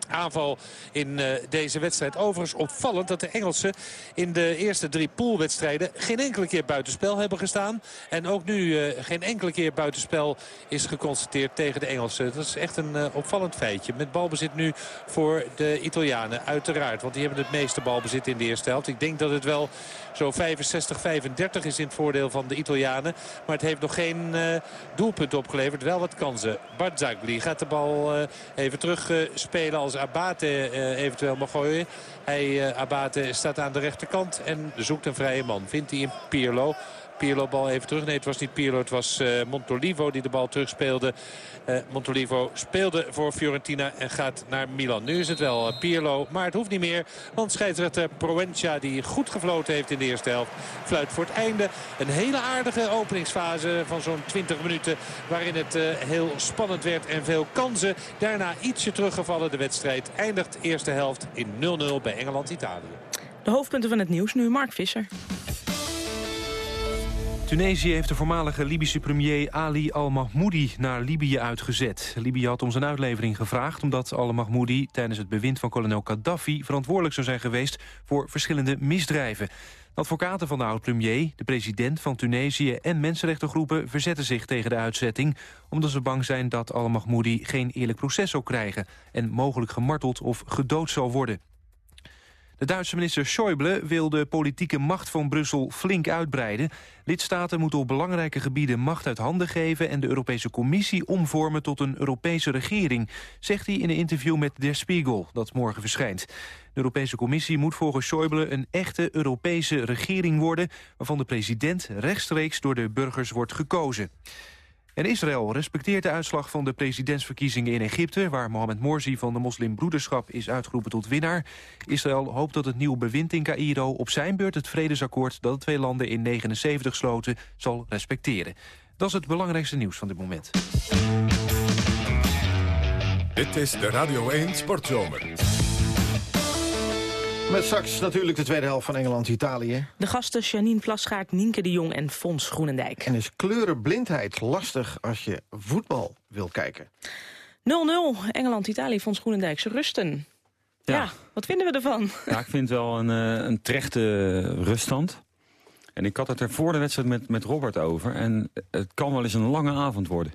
aanval in uh, deze wedstrijd. Overigens opvallend dat de Engelsen in de eerste drie poolwedstrijden geen enkele keer buitenspel hebben gestaan. En ook nu uh, geen enkele keer buitenspel is geconstateerd tegen de Engelsen. Dat is echt een uh, opvallend feitje. Met balbezit nu voor de Italianen uiteraard. Want die hebben het meeste balbezit in de eerste helft. Ik denk dat het wel zo 65-35 is in het voordeel van de Italianen. Maar het heeft nog geen doelpunt opgeleverd. Wel wat kansen. Barzagli gaat de bal even terug spelen als Abate uh, eventueel mag gooien. Hij, uh, Abate staat aan de rechterkant en zoekt een vrije man. Vindt hij in Pirlo. Pirlo bal even terug. Nee, het was niet Pirlo, het was uh, Montolivo die de bal terugspeelde. Uh, Montolivo speelde voor Fiorentina en gaat naar Milan. Nu is het wel uh, Pirlo, maar het hoeft niet meer. Want scheidsrechter Proencia, die goed gefloten heeft in de eerste helft, fluit voor het einde. Een hele aardige openingsfase van zo'n 20 minuten. Waarin het heel spannend werd en veel kansen. Daarna ietsje teruggevallen. De wedstrijd eindigt eerste helft in 0-0 bij Engeland-Italië. De hoofdpunten van het nieuws nu, Mark Visser. Tunesië heeft de voormalige Libische premier Ali al-Mahmoudi naar Libië uitgezet. Libië had om zijn uitlevering gevraagd omdat al-Mahmoudi tijdens het bewind van kolonel Gaddafi verantwoordelijk zou zijn geweest voor verschillende misdrijven. Advocaten van de oud-premier, de president van Tunesië en mensenrechtengroepen verzetten zich tegen de uitzetting omdat ze bang zijn dat al-Mahmoudi geen eerlijk proces zal krijgen en mogelijk gemarteld of gedood zal worden. De Duitse minister Schäuble wil de politieke macht van Brussel flink uitbreiden. Lidstaten moeten op belangrijke gebieden macht uit handen geven... en de Europese Commissie omvormen tot een Europese regering... zegt hij in een interview met Der Spiegel, dat morgen verschijnt. De Europese Commissie moet volgens Schäuble een echte Europese regering worden... waarvan de president rechtstreeks door de burgers wordt gekozen. En Israël respecteert de uitslag van de presidentsverkiezingen in Egypte... waar Mohamed Morsi van de moslimbroederschap is uitgeroepen tot winnaar. Israël hoopt dat het nieuwe bewind in Cairo op zijn beurt het vredesakkoord... dat de twee landen in 79 sloten, zal respecteren. Dat is het belangrijkste nieuws van dit moment. Dit is de Radio 1 Sportzomer. Met straks natuurlijk de tweede helft van Engeland-Italië. De gasten Janine Plasgaard, Nienke de Jong en Fons Groenendijk. En is kleurenblindheid lastig als je voetbal wil kijken? 0-0, Engeland-Italië, Fons Groenendijk. Ze rusten. Ja. ja. wat vinden we ervan? Ja, ik vind het wel een, eh, een terechte ruststand. En ik had het er voor de wedstrijd met, met Robert over. En het kan wel eens een lange avond worden.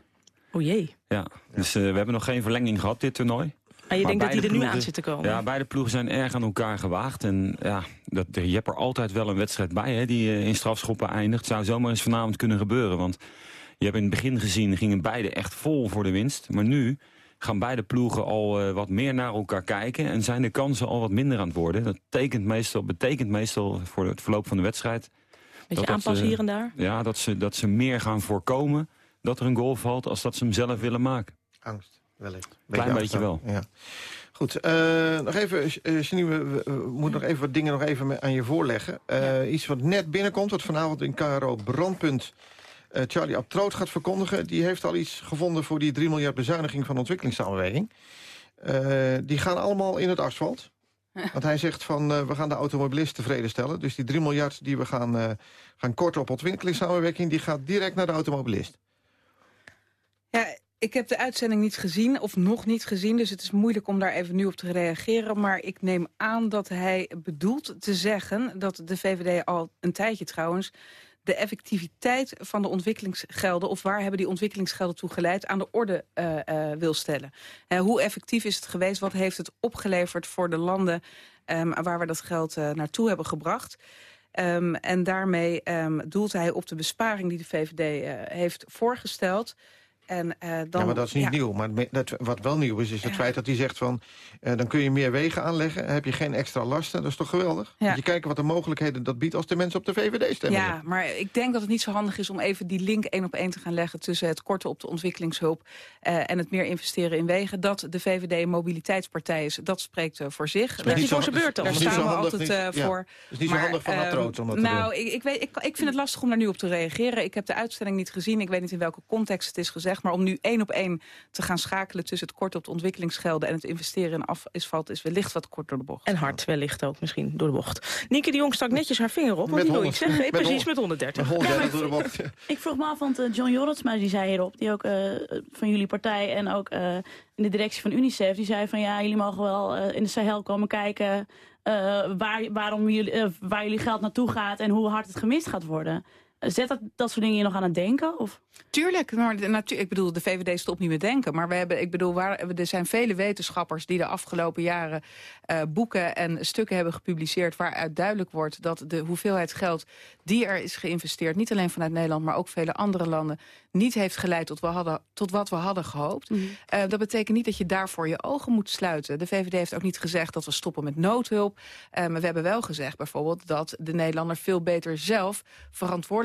O jee. Ja, dus uh, we hebben nog geen verlenging gehad, dit toernooi. Maar je denkt dat die er nu aan zit te komen? Ja, beide ploegen zijn erg aan elkaar gewaagd. En ja, dat, je hebt er altijd wel een wedstrijd bij hè, die eh, in strafschoppen eindigt. zou zomaar eens vanavond kunnen gebeuren. Want je hebt in het begin gezien, gingen beide echt vol voor de winst. Maar nu gaan beide ploegen al uh, wat meer naar elkaar kijken... en zijn de kansen al wat minder aan het worden. Dat betekent meestal, betekent meestal voor het verloop van de wedstrijd... Beetje aanpassen hier en daar? Ja, dat ze, dat ze meer gaan voorkomen dat er een goal valt... als dat ze hem zelf willen maken. Angst wellicht. Klein beetje wel. Ja. Goed, uh, nog even, uh, we, moeten nog even wat dingen nog even aan je voorleggen. Uh, Iets wat net binnenkomt, wat vanavond in KRO Brandpunt Charlie Abtroot gaat verkondigen. Die heeft al iets gevonden voor die 3 miljard bezuiniging van ontwikkelingssamenwerking. die gaan allemaal in het asfalt. Want hij zegt van, we gaan de automobilist tevreden stellen. Dus die 3 miljard die we gaan, gaan korten op ontwikkelingssamenwerking... die gaat direct naar de automobilist. Ja, ik heb de uitzending niet gezien, of nog niet gezien... dus het is moeilijk om daar even nu op te reageren. Maar ik neem aan dat hij bedoelt te zeggen... dat de VVD al een tijdje trouwens de effectiviteit van de ontwikkelingsgelden... of waar hebben die ontwikkelingsgelden toe geleid... aan de orde uh, uh, wil stellen. Uh, hoe effectief is het geweest? Wat heeft het opgeleverd voor de landen... Um, waar we dat geld naartoe hebben gebracht? Um, en daarmee um, doelt hij op de besparing die de VVD heeft voorgesteld... En, uh, dan, ja, maar dat is niet nieuw. Maar dat, wat wel nieuw is, is het feit dat hij zegt van... Uh, dan kun je meer wegen aanleggen, heb je geen extra lasten. Dat is toch geweldig? Ja. Moet je kijken wat de mogelijkheden dat biedt als de mensen op de VVD stemmen. Ja, maar ik denk dat het niet zo handig is om even die link één op één te gaan leggen... tussen het korten op de ontwikkelingshulp uh, en het meer investeren in wegen. Dat de VVD een mobiliteitspartij is, dat spreekt voor zich. Dat is niet voor zijn beurt. Daar staan we altijd voor. Het is niet zo handig van dat rood om dat Nou, ik, ik, weet, ik, ik vind het lastig om daar nu op te reageren. Ik heb de uitstelling niet gezien. Ik weet niet in welke context het is gezegd. Maar om nu één op één te gaan schakelen tussen het kort op de ontwikkelingsgelden... en het investeren in asfalt is wellicht wat kort door de bocht. En hard wellicht ook misschien door de bocht. Nieke de Jong stak netjes haar vinger op, want die wil iets zeggen. Hey, precies, met 130. Met 130 door de bocht. Ik vroeg me af, want uh, John Jorritsma die zei hierop... die ook uh, van jullie partij en ook uh, in de directie van UNICEF... die zei van ja, jullie mogen wel in de Sahel komen kijken... waar, waarom jullie, waar jullie geld naartoe gaat en hoe hard het gemist gaat worden. Zet dat, dat soort dingen je nog aan het denken? Of? Tuurlijk, maar de, ik bedoel, de VVD stopt niet met denken. Maar we hebben, ik bedoel, waar, er zijn vele wetenschappers die de afgelopen jaren uh, boeken en stukken hebben gepubliceerd waaruit duidelijk wordt dat de hoeveelheid geld die er is geïnvesteerd, niet alleen vanuit Nederland, maar ook vele andere landen, niet heeft geleid tot, we hadden, tot wat we hadden gehoopt. Mm -hmm. uh, dat betekent niet dat je daarvoor je ogen moet sluiten. De VVD heeft ook niet gezegd dat we stoppen met noodhulp. Uh, maar we hebben wel gezegd bijvoorbeeld dat de Nederlander veel beter zelf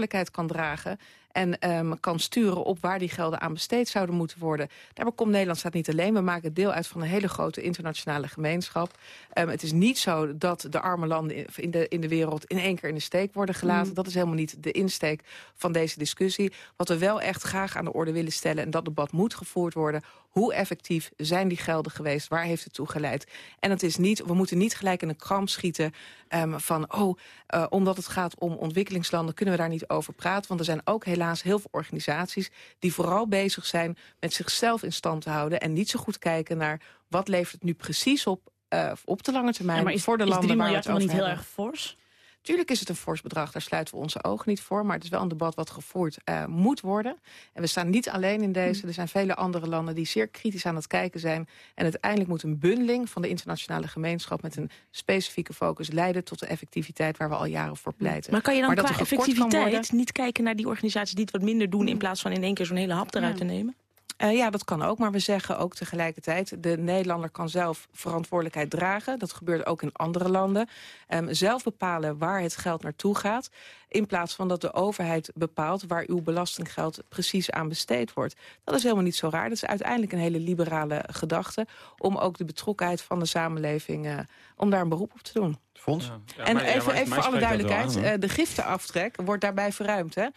verantwoordelijkheid kan dragen en um, kan sturen op waar die gelden aan besteed zouden moeten worden. Daarbij komt Nederland staat niet alleen. We maken deel uit van een hele grote internationale gemeenschap. Um, het is niet zo dat de arme landen in de, in de wereld in één keer in de steek worden gelaten. Mm. Dat is helemaal niet de insteek van deze discussie. Wat we wel echt graag aan de orde willen stellen... en dat debat moet gevoerd worden... hoe effectief zijn die gelden geweest? Waar heeft het toe geleid? En het is niet, we moeten niet gelijk in een kramp schieten... Um, van, oh, uh, omdat het gaat om ontwikkelingslanden... kunnen we daar niet over praten. Want er zijn ook helaas heel veel organisaties... die vooral bezig zijn met zichzelf in stand te houden... en niet zo goed kijken naar wat levert het nu precies op... Uh, op de lange termijn ja, maar is, voor de is landen 3 waar miljard we het niet heel erg fors? Tuurlijk is het een fors bedrag, daar sluiten we onze ogen niet voor. Maar het is wel een debat wat gevoerd uh, moet worden. En we staan niet alleen in deze. Er zijn vele andere landen die zeer kritisch aan het kijken zijn. En uiteindelijk moet een bundeling van de internationale gemeenschap... met een specifieke focus leiden tot de effectiviteit... waar we al jaren voor pleiten. Maar kan je dan qua effectiviteit worden- niet kijken naar die organisaties die het wat minder doen... in plaats van in één keer zo'n hele hap eruit te nemen? Uh, ja, dat kan ook. Maar we zeggen ook tegelijkertijd... de Nederlander kan zelf verantwoordelijkheid dragen. Dat gebeurt ook in andere landen. Um, zelf bepalen waar het geld naartoe gaat. In plaats van dat de overheid bepaalt... waar uw belastinggeld precies aan besteed wordt. Dat is helemaal niet zo raar. Dat is uiteindelijk een hele liberale gedachte... om ook de betrokkenheid van de samenleving... Uh, om daar een beroep op te doen. Fonds? Ja. en even, even voor alle duidelijkheid, uh, de giftenaftrek wordt daarbij verruimd. Hè?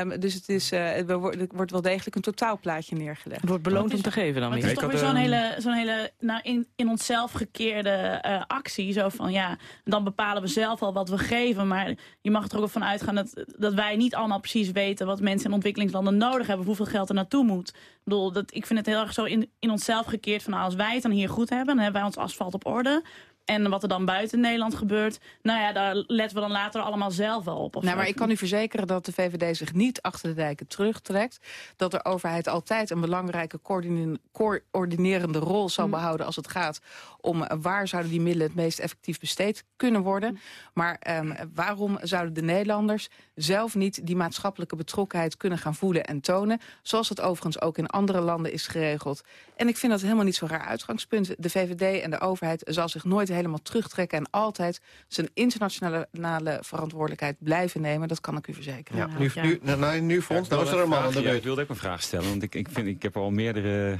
Um, dus het, is, uh, er wordt wel degelijk een totaalplaatje neergelegd. Het wordt beloond om te geven dan weer. Het is toch weer zo'n hele, zo'n hele nou, in, in onszelf gekeerde uh, actie. Zo van ja, dan bepalen we zelf al wat we geven. Maar je mag er ook van uitgaan dat, dat wij niet allemaal precies weten... wat mensen in ontwikkelingslanden nodig hebben. Hoeveel geld er naartoe moet. Ik, bedoel, dat, ik vind het heel erg zo in, in onszelf gekeerd van nou, als wij het dan hier goed hebben... dan hebben wij ons asfalt op orde... En wat er dan buiten Nederland gebeurt, nou ja, daar letten we dan later allemaal zelf wel op. Nou, maar ik kan u verzekeren dat de VVD zich niet achter de dijken terugtrekt. Dat de overheid altijd een belangrijke coördinerende rol zal behouden als het gaat om waar zouden die middelen het meest effectief besteed kunnen worden. Maar um, waarom zouden de Nederlanders zelf niet die maatschappelijke betrokkenheid kunnen gaan voelen en tonen, zoals het overigens ook in andere landen is geregeld. En ik vind dat helemaal niet zo'n raar uitgangspunt. De VVD en de overheid zal zich nooit helemaal terugtrekken... en altijd zijn internationale verantwoordelijkheid blijven nemen. Dat kan ik u verzekeren. Ja, nu, nu, nou, nu voor ons, nou is er een man aan de Ja, beurt. ik wilde ook een vraag stellen, want ik, ik, vind, ik heb er al meerdere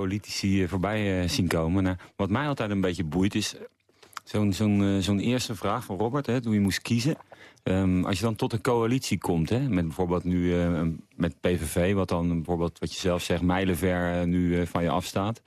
politici eh, voorbij uh, zien komen. Nou, wat mij altijd een beetje boeit is zo'n zo'n uh, zo'n eerste vraag van Robert, hè, toen je moest kiezen. Um, als je dan tot een coalitie komt, hè, met bijvoorbeeld nu uh, met PVV... wat dan bijvoorbeeld, wat je zelf zegt, mijlenver uh, nu uh, van je afstaat...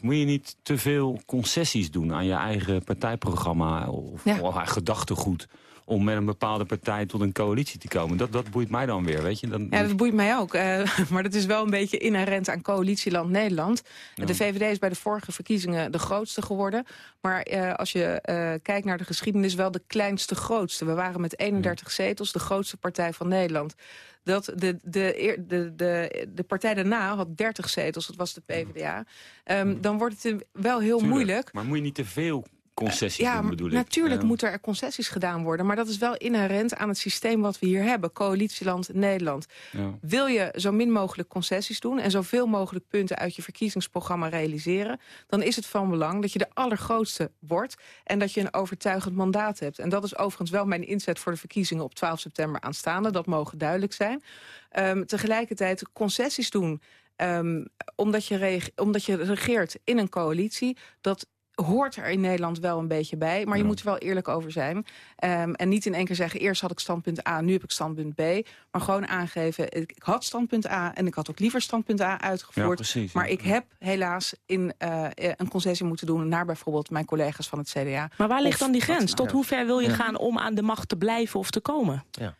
moet je niet te veel concessies doen aan je eigen partijprogramma... of, Ja. of gedachtegoed om met een bepaalde partij tot een coalitie te komen. Dat, dat boeit mij dan weer, weet je. Dan, Ja, dat boeit mij ook. Uh, maar dat is wel een beetje inherent aan coalitieland Nederland. Ja. De VVD is bij de vorige verkiezingen de grootste geworden. Maar uh, als je uh, kijkt naar de geschiedenis wel de kleinste grootste. We waren met 31 zetels de grootste partij van Nederland. Dat de, de, de, de, de partij daarna had 30 zetels, dat was de PvdA. Um, dan wordt het wel heel Tuurlijk. moeilijk. Maar moet je niet te veel concessies ja, doen, bedoel ik. natuurlijk Ja. moeten er concessies gedaan worden. Maar dat is wel inherent aan het systeem wat we hier hebben. Coalitieland Nederland. Ja. Wil je zo min mogelijk concessies doen... en zoveel mogelijk punten uit je verkiezingsprogramma realiseren... dan is het van belang dat je de allergrootste wordt... en dat je een overtuigend mandaat hebt. En dat is overigens wel mijn inzet voor de verkiezingen... op 12 september aanstaande. Dat mogen duidelijk zijn. Um, tegelijkertijd concessies doen... Um, omdat, je omdat je regeert in een coalitie... dat hoort er in Nederland wel een beetje bij. Maar je moet er wel eerlijk over zijn. Ehm, en niet in één keer zeggen, eerst had ik standpunt A, nu heb ik standpunt B. Maar gewoon aangeven, ik had standpunt A... en ik had ook liever standpunt A uitgevoerd. Ja, precies, maar ik heb helaas in, uh, een concessie moeten doen... naar bijvoorbeeld mijn collega's van het CDA. Maar waar ligt dan die grens? Tot hoe ver wil je gaan om aan de macht te blijven of te komen? Ja.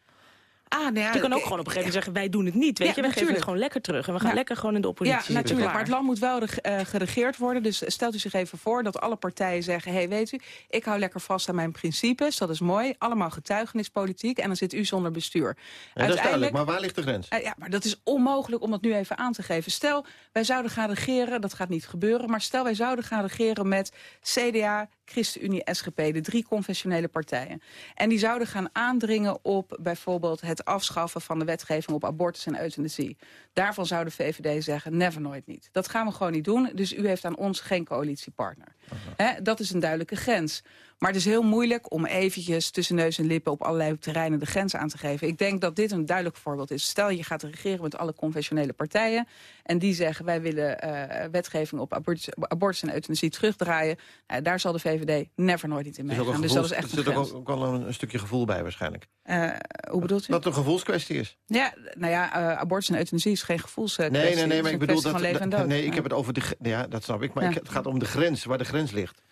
Ah, nou ja, je kan ook gewoon op een gegeven moment zeggen, wij doen het niet. Weet je, we geven het gewoon lekker terug. En we gaan lekker gewoon in de oppositie Ja, natuurlijk. Maar het land moet wel uh, geregeerd worden. Dus stelt u zich even voor dat alle partijen zeggen... hé, hey, weet u, ik hou lekker vast aan mijn principes. Dat is mooi. Allemaal getuigenispolitiek. En dan zit u zonder bestuur. Ja, dat is duidelijk, maar waar ligt de grens? Uh, ja, maar dat is onmogelijk om dat nu even aan te geven. Stel, wij zouden gaan regeren, dat gaat niet gebeuren... maar stel, wij zouden gaan regeren met CDA, ChristenUnie, SGP, de drie conventionele partijen. En die zouden gaan aandringen op bijvoorbeeld het afschaffen van de wetgeving op abortus en euthanasie. Daarvan zou de VVD zeggen, never nooit niet. Dat gaan we gewoon niet doen, dus u heeft aan ons geen coalitiepartner. dat is een duidelijke grens. Maar het is heel moeilijk om eventjes tussen neus en lippen... op allerlei terreinen de grens aan te geven. Ik denk dat dit een duidelijk voorbeeld is. Stel, je gaat regeren met alle conventionele partijen... en die zeggen, wij willen uh, wetgeving op abortus, abortus, en euthanasie terugdraaien. Nou, daar zal de VVD never nooit niet in meegaan. Dus dat is echt Er zit ook, ook wel een, een, stukje gevoel bij waarschijnlijk. Uh, hoe bedoelt u? Dat het een gevoelskwestie is. Ja, nou ja, uh, abortus en euthanasie is geen gevoelskwestie. Nee, nee, nee, maar ik bedoel dat... dat nee, ik heb het over de... Ja, dat snap ik. Maar ik, het gaat om de grens, waar de grens ligt.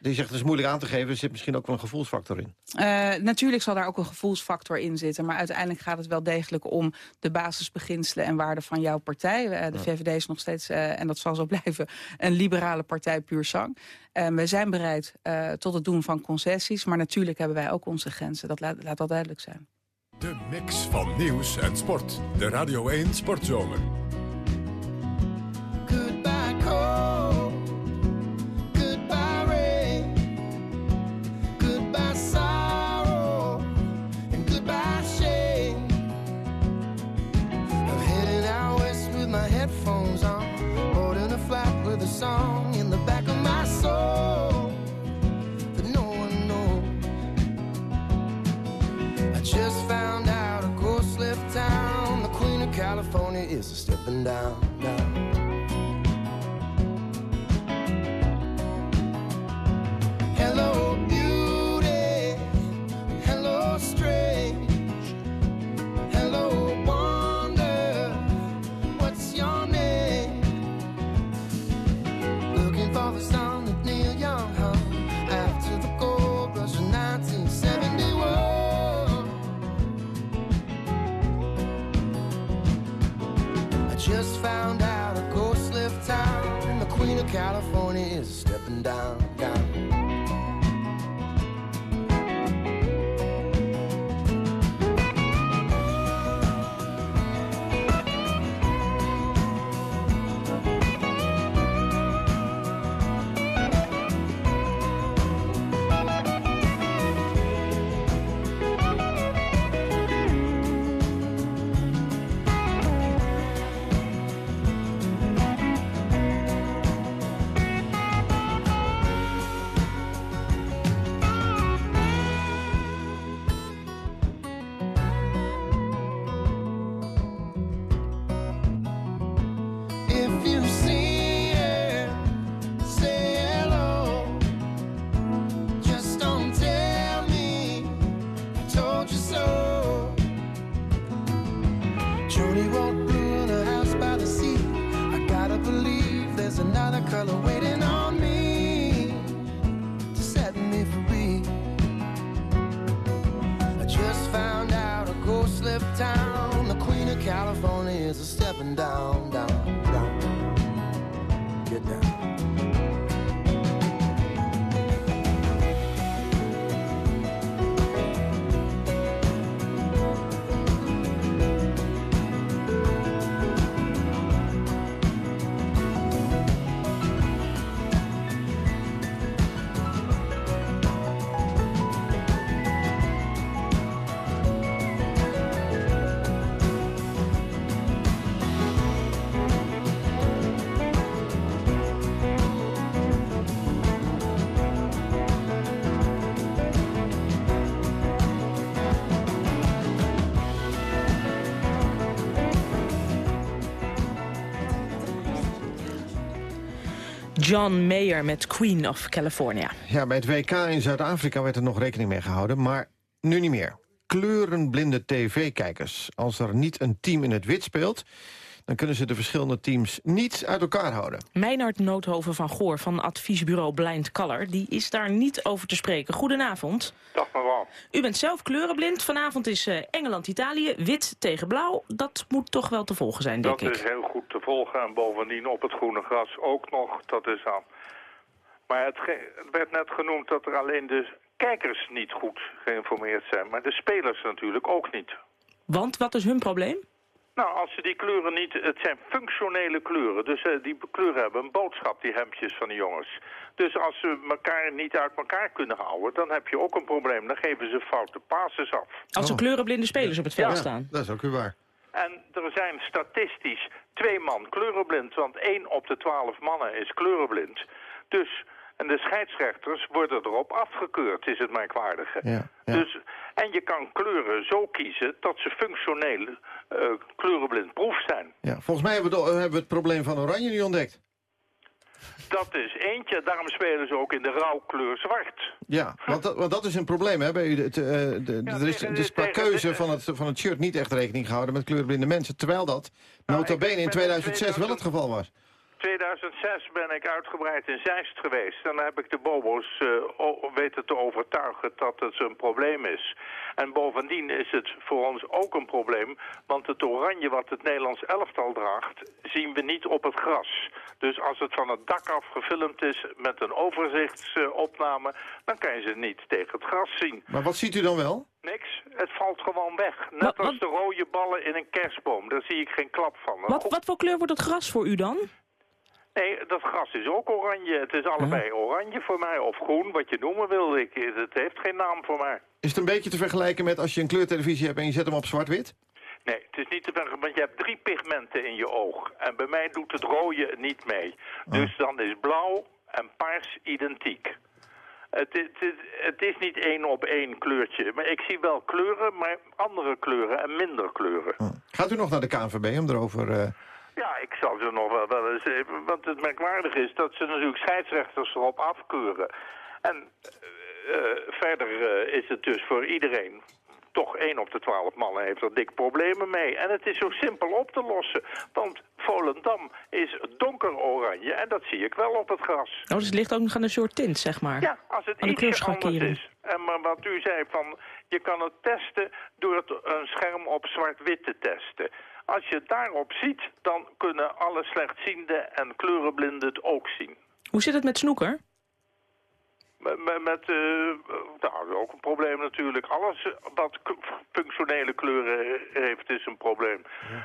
Die zegt het is moeilijk aan te geven, er zit misschien ook wel een gevoelsfactor in. Uh, natuurlijk zal daar ook een gevoelsfactor in zitten. Maar uiteindelijk gaat het wel degelijk om de basisbeginselen en waarden van jouw partij. Uh, de VVD is nog steeds, uh, en dat zal zo blijven, een liberale partij puur zang. we zijn bereid tot het doen van concessies. Maar natuurlijk hebben wij ook onze grenzen. Dat laat, laat dat duidelijk zijn. De mix van nieuws en sport. De Radio 1 Sportzomer. song in the back of my soul that no one knows. I just found out a ghost left town. The Queen of California is a stepping down. John Mayer met Queen of California. Ja, bij het WK in Zuid-Afrika werd er nog rekening mee gehouden, maar nu niet meer. Kleurenblinde tv-kijkers. Als er niet een team in het wit speelt, dan kunnen ze de verschillende teams niet uit elkaar houden. Meinard Noodhoven van Goor van adviesbureau Blind Color... die is daar niet over te spreken. Goedenavond. Dag mevrouw. U bent zelf kleurenblind. Vanavond is eh, Engeland-Italië. Wit tegen blauw. Dat moet toch wel te volgen zijn, denk Dat ik. is heel goed te volgen en bovendien op het groene gras ook nog, dat is aan. Maar het, het werd net genoemd dat er alleen de kijkers niet goed geïnformeerd zijn, maar de spelers natuurlijk ook niet. Want wat is hun probleem? Nou, als ze die kleuren niet... Het zijn functionele kleuren. Dus eh, die kleuren hebben een boodschap, die hemdjes van de jongens. Dus als ze elkaar niet uit elkaar kunnen houden... dan heb je ook een probleem. Dan geven ze foute passes af. Als er kleurenblinde spelers op het veld staan. Dat is ook weer waar. En er zijn statistisch twee man kleurenblind, want één op de twaalf mannen is kleurenblind. Dus, en de scheidsrechters worden erop afgekeurd, is het merkwaardige. Ja, Dus, en je kan kleuren zo kiezen dat ze functioneel eh kleurenblind proef zijn. Ja, volgens mij hebben we, de- hebben we het probleem van Oranje nu ontdekt. Dat is eentje, daarom spelen ze ook in de rouwkleur zwart. Ja, want dat, want dat is een probleem. Hè, bij u. Het, eh, de, er is, is qua keuze van het, van het shirt niet echt rekening gehouden met kleurenblinde mensen. Terwijl dat nota bene in 2006 wel het geval was. 2006 ben ik uitgebreid in Zeist geweest. En dan heb ik de bobo's eh, weten te overtuigen dat het een probleem is. En bovendien is het voor ons ook een probleem... want het oranje wat het Nederlands elftal draagt... zien we niet op het gras. Dus als het van het dak af gefilmd is met een overzichtsopname... dan kan je ze niet tegen het gras zien. Maar wat ziet u dan wel? Niks, het valt gewoon weg. Net als de rode ballen in een kerstboom. Daar zie ik geen klap van. Wat, wat voor kleur wordt het gras voor u dan? Nee, dat gras is ook oranje. Het is allebei oranje voor mij. Of groen, wat je noemen wil. Ik, het heeft geen naam voor mij. Is het een beetje te vergelijken met als je een kleurtelevisie hebt en je zet hem op zwart-wit? Nee, het is niet te vergelijken, want je hebt drie pigmenten in je oog. En bij mij doet het rode niet mee. Dus dan is blauw en paars identiek. Het, is- het, is- het is niet één op één kleurtje. Maar ik zie wel kleuren, maar andere kleuren en minder kleuren. Gaat u nog naar de KNVB om erover... eh, Ja, ik zal ze nog wel, wel eens even... Want het merkwaardig is dat ze natuurlijk scheidsrechters erop afkeuren. En eh, eh, verder eh, is het dus voor iedereen... Toch één op de twaalf mannen heeft er dik problemen mee. En het is zo simpel op te lossen. Want Volendam is donker oranje en dat zie ik wel op het gras. Oh, dus het ligt ook nog aan de soort tint, zeg maar. Ja, als het iets anders is. En maar wat u zei van, je kan het testen door het een scherm op zwart-wit te testen. Als je het daarop ziet, dan kunnen alle slechtzienden en kleurenblinden het ook zien. Hoe zit het met snoeker? Met, met, met, eh, nou, ook een probleem natuurlijk. Alles wat functionele kleuren heeft is een probleem.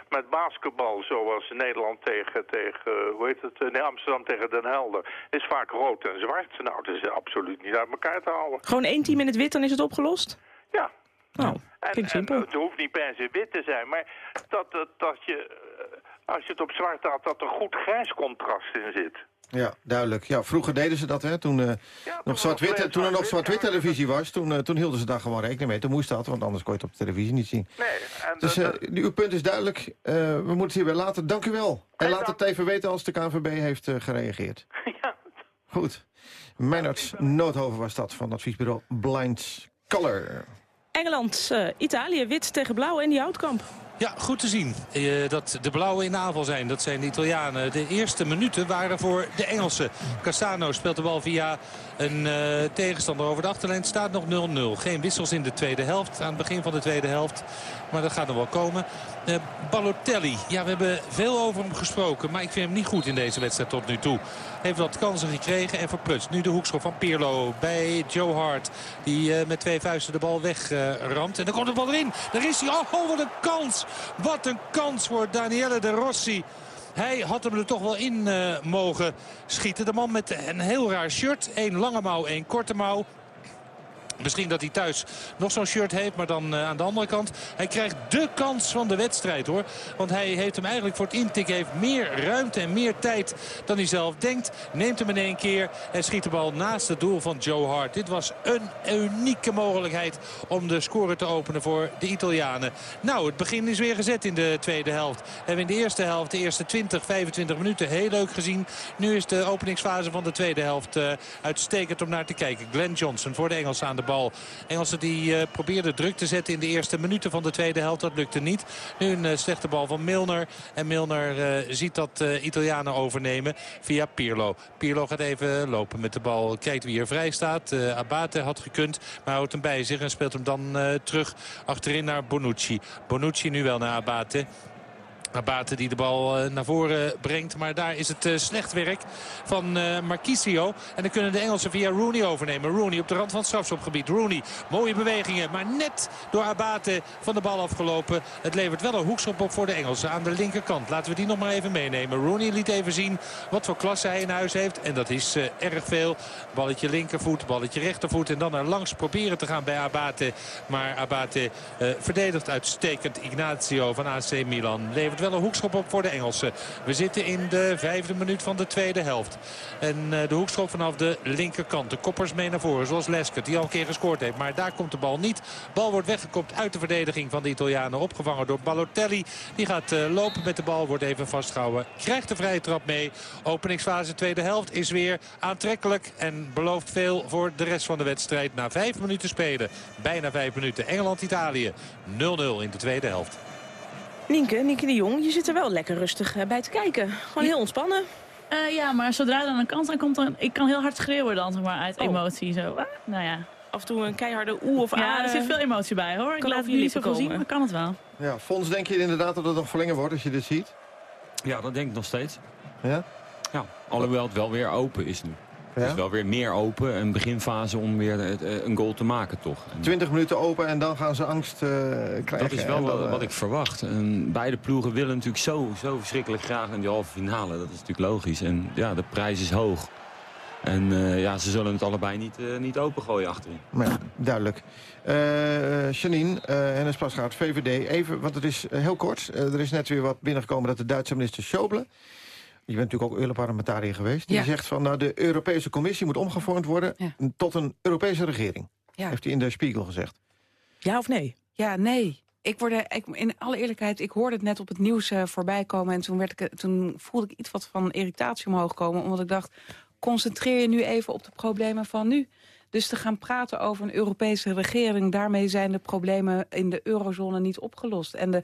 Met basketbal, zoals Nederland tegen, tegen hoe heet het, nee, Amsterdam tegen Den Helder, is vaak rood en zwart. Nou, dat is absoluut niet uit elkaar te houden. Gewoon één team in het wit, dan is het opgelost? Ja. Nou, En, simpel. het hoeft niet per se wit te zijn, maar dat, dat, dat je, eh, als je het op zwart had, dat er goed grijs contrast in zit. Ja, duidelijk. Ja, vroeger deden ze dat, hè. Toen, eh, nog zwart-wit, toen er nog zwart-wit televisie was, toen, eh, toen hielden ze daar gewoon rekening mee. Toen moest dat, want anders kon je het op de televisie niet zien. Nee, en Dus dat- uw punt is duidelijk. Eh, we moeten het hierbij laten. Dank u wel. En laat het even weten als de KNVB heeft eh, gereageerd. Goed. Meinert Noodhoven was dat van adviesbureau Blind Color. Engeland, eh, Italië, wit tegen blauw en die houtkamp. Ja, goed te zien eh, dat de blauwe in aanval zijn. Dat zijn de Italianen. De eerste minuten waren voor de Engelsen. Castano speelt de bal via een eh, tegenstander over de achterlijn. Staat nog 0-0. Geen wissels in de tweede helft. Aan het begin van de tweede helft. Maar dat gaat nog wel komen. Eh, Balotelli. Ja, we hebben veel over hem gesproken. Maar ik vind hem niet goed in deze wedstrijd tot nu toe. Heeft wat kansen gekregen en verprutst. Nu de hoekschop van Pirlo bij Joe Hart. Die eh, met twee vuisten de bal wegramt. en dan komt de bal erin. Daar is hij. Oh, wat een kans. Wat een kans voor Daniele de Rossi. Hij had hem er toch wel in eh, mogen schieten. De man met een heel raar shirt. Eén lange mouw, één korte mouw. Misschien dat hij thuis nog zo'n shirt heeft, maar dan uh, aan de andere kant. Hij krijgt de kans van de wedstrijd hoor. Want hij heeft hem eigenlijk voor het intikken. heeft meer ruimte en meer tijd dan hij zelf denkt. Neemt hem in één keer en schiet de bal naast het doel van Joe Hart. Dit was een unieke mogelijkheid om de score te openen voor de Italianen. Nou, het begin is weer gezet in de tweede helft. Hebben we in de eerste helft, de eerste 20, 25 minuten heel leuk gezien. Nu is de openingsfase van de tweede helft uh, uitstekend om naar te kijken. Glenn Johnson voor de Engelsen aan de bal bal. Engelsen die uh, probeerde druk te zetten in de eerste minuten van de tweede helft. Dat lukte niet. Nu een uh, slechte bal van Milner. En Milner uh, ziet dat Italianen overnemen via Pirlo. Pirlo gaat even lopen met de bal. Kijkt wie er vrij staat. Abate had gekund, maar houdt hem bij zich en speelt hem dan terug achterin naar Bonucci. Bonucci nu wel naar Abate. Abate die de bal eh, naar voren brengt. Maar daar is het eh, slecht werk van uh, Marquisio. En dan kunnen de Engelsen via Rooney overnemen. Rooney op de rand van het strafschopgebied. Rooney, mooie bewegingen. Maar net door Abate van de bal afgelopen. Het levert wel een hoekschop op voor de Engelsen aan de linkerkant. Laten we die nog maar even meenemen. Rooney liet even zien wat voor klasse hij in huis heeft. En dat is erg veel. Balletje linkervoet, balletje rechtervoet. En dan er langs proberen te gaan bij Abate. Maar Abate verdedigt uitstekend. Ignacio van AC Milan levert wel een hoekschop op voor de Engelsen. We zitten in de vijfde minuut van de tweede helft. En uh, de hoekschop vanaf de linkerkant. De koppers mee naar voren, zoals Leskert, die al een keer gescoord heeft. Maar daar komt de bal niet. Bal wordt weggekopt uit de verdediging van de Italianen. Opgevangen door Balotelli. Die gaat uh, lopen met de bal, wordt even vastgehouden. Krijgt de vrije trap mee. Openingsfase tweede helft is weer aantrekkelijk. En belooft veel voor de rest van de wedstrijd. Na vijf minuten spelen. Bijna vijf minuten. Engeland-Italië 0-0 in de tweede helft. Nienke, Nienke de Jong, je zit er wel lekker rustig bij te kijken. Gewoon heel ontspannen. Uh, ja, maar zodra er dan een kans aan komt, dan, ik kan heel hard schreeuwen dan, zeg maar, uit Oh. emotie. Zo. Ah, nou ja. Af en toe een keiharde oe of Ja, a. er zit veel emotie bij hoor. Ik laat het niet zoveel zien, maar kan het wel. Ja, Fons, denk je inderdaad dat het nog verlengen wordt als je dit ziet? Ja, dat denk ik nog steeds. Ja? Ja, alhoewel het wel weer open is nu. Het is wel weer meer open. Een beginfase om weer het, eh, een goal te maken, toch? En 20 minuten open en dan gaan ze angst eh, krijgen. dat is wel dan, wat, eh, ik verwacht. En beide ploegen willen natuurlijk zo, zo verschrikkelijk graag in die halve finale. Dat is natuurlijk logisch. En ja, de prijs is hoog. En eh, ja, ze zullen het allebei niet, eh, niet opengooien achterin. Maar ja, duidelijk. Eh Janine, eh Hennis Plasgaard, VVD. Even, want het is eh, heel kort. Eh, er is net weer wat binnengekomen dat de Duitse minister Schäuble... je bent natuurlijk ook Europarlementariër geweest... die Ja. zegt van nou, de Europese Commissie moet omgevormd worden... Ja. tot een Europese regering. Ja. Heeft hij in de Spiegel gezegd. Ja of nee? Ja, nee. Ik word ik, in alle eerlijkheid, ik hoorde het net op het nieuws eh, voorbij komen... en toen, werd ik, toen voelde ik iets wat van irritatie omhoog komen... omdat ik dacht, concentreer je nu even op de problemen van nu. Dus te gaan praten over een Europese regering... daarmee zijn de problemen in de eurozone niet opgelost. En de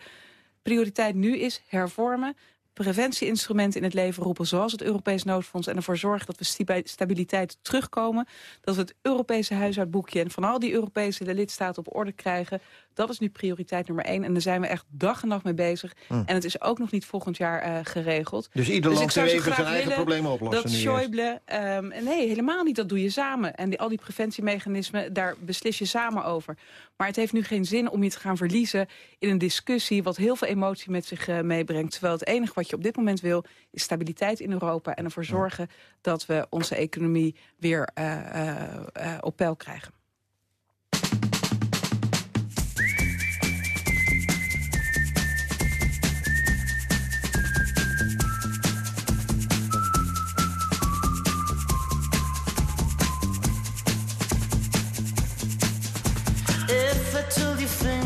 prioriteit nu is hervormen preventieinstrumenten in het leven roepen... zoals het Europees Noodfonds en ervoor zorgen dat we stibi- stabiliteit terugkomen. Dat we het Europese huishoudboekje en van al die Europese de lidstaten op orde krijgen. Dat is nu prioriteit nummer één. En daar zijn we echt dag en nacht mee bezig. Hm. En het is ook nog niet volgend jaar eh, geregeld. Dus ieder ik land zou even zijn eigen problemen oplossen. Dat. Schäuble... ehm, nee, helemaal niet. Dat doe je samen. En die, al die preventiemechanismen, daar beslis je samen over. Maar het heeft nu geen zin om je te gaan verliezen in een discussie... wat heel veel emotie met zich eh, meebrengt. Terwijl het enige wat je op dit moment wil... is stabiliteit in Europa en ervoor zorgen... dat we onze economie weer eh, op peil krijgen.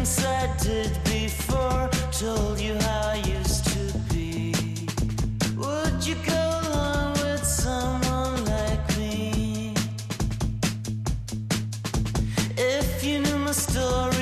Told you things I did before, told you how I used to be, would you go with someone like me? If you knew my story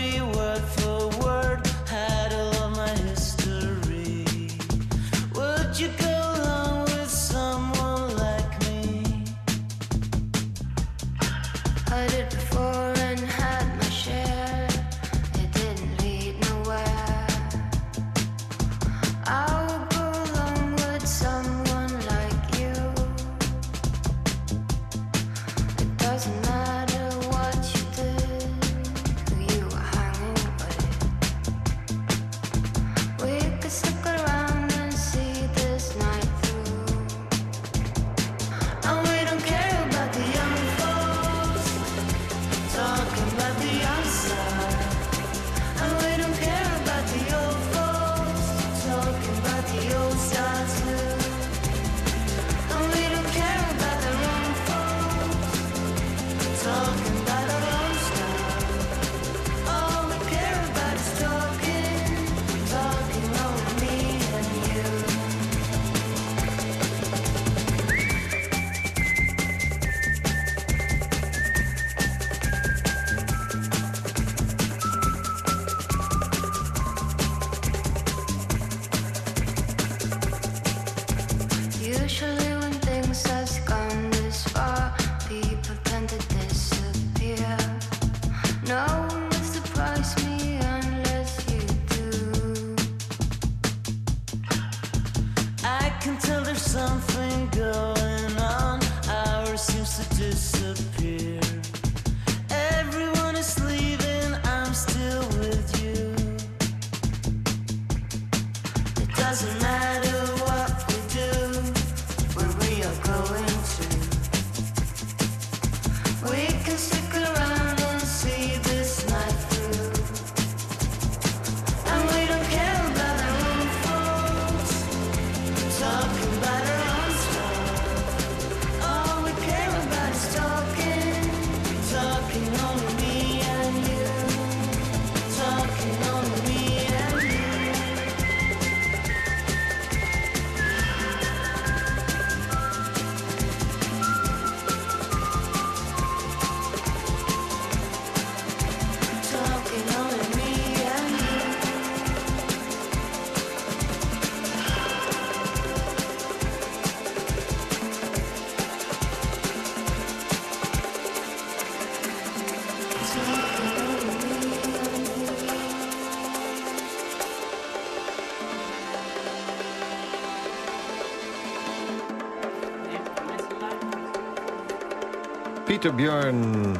Pieter Björn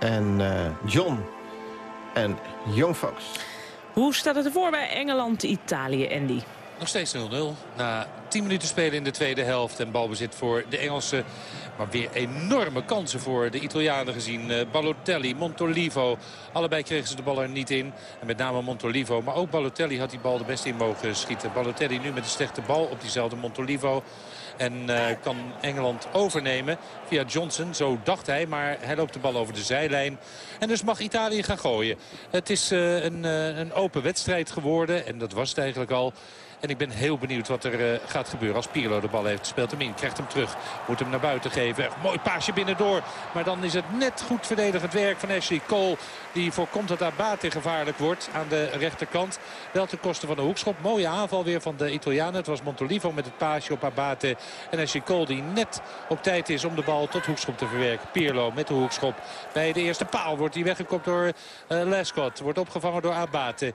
en eh, John en Young Folks. Hoe staat het ervoor bij Engeland-Italië, Andy? Nog steeds 0-0. Na 10 minuten spelen in de tweede helft. En balbezit voor de Engelsen. Maar weer enorme kansen voor de Italianen gezien. Eh, Balotelli, Montolivo. Allebei kregen ze de bal er niet in. En met name Montolivo. Maar ook Balotelli had die bal de beste in mogen schieten. Balotelli nu met een slechte bal op diezelfde Montolivo. En eh, kan Engeland overnemen via Johnson. Zo dacht hij, maar hij loopt de bal over de zijlijn. En dus mag Italië gaan gooien. Het is eh, een, eh, een open wedstrijd geworden. En dat was het eigenlijk al. En ik ben heel benieuwd wat er eh, gaat gebeuren als Pirlo de bal heeft. Speelt hem in, krijgt hem terug. Moet hem naar buiten geven. Mooi paasje binnendoor. Maar dan is het net goed verdedigend werk van Ashley Cole. Die voorkomt dat Abate gevaarlijk wordt aan de rechterkant. Wel ten koste van de hoekschop. Mooie aanval weer van de Italianen. Het was Montolivo met het paasje op Abate. En Ashley Cole die net op tijd is om de bal tot hoekschop te verwerken. Pirlo met de hoekschop. Bij de eerste paal wordt hij weggekopt door eh Lescott. Wordt opgevangen door Abate.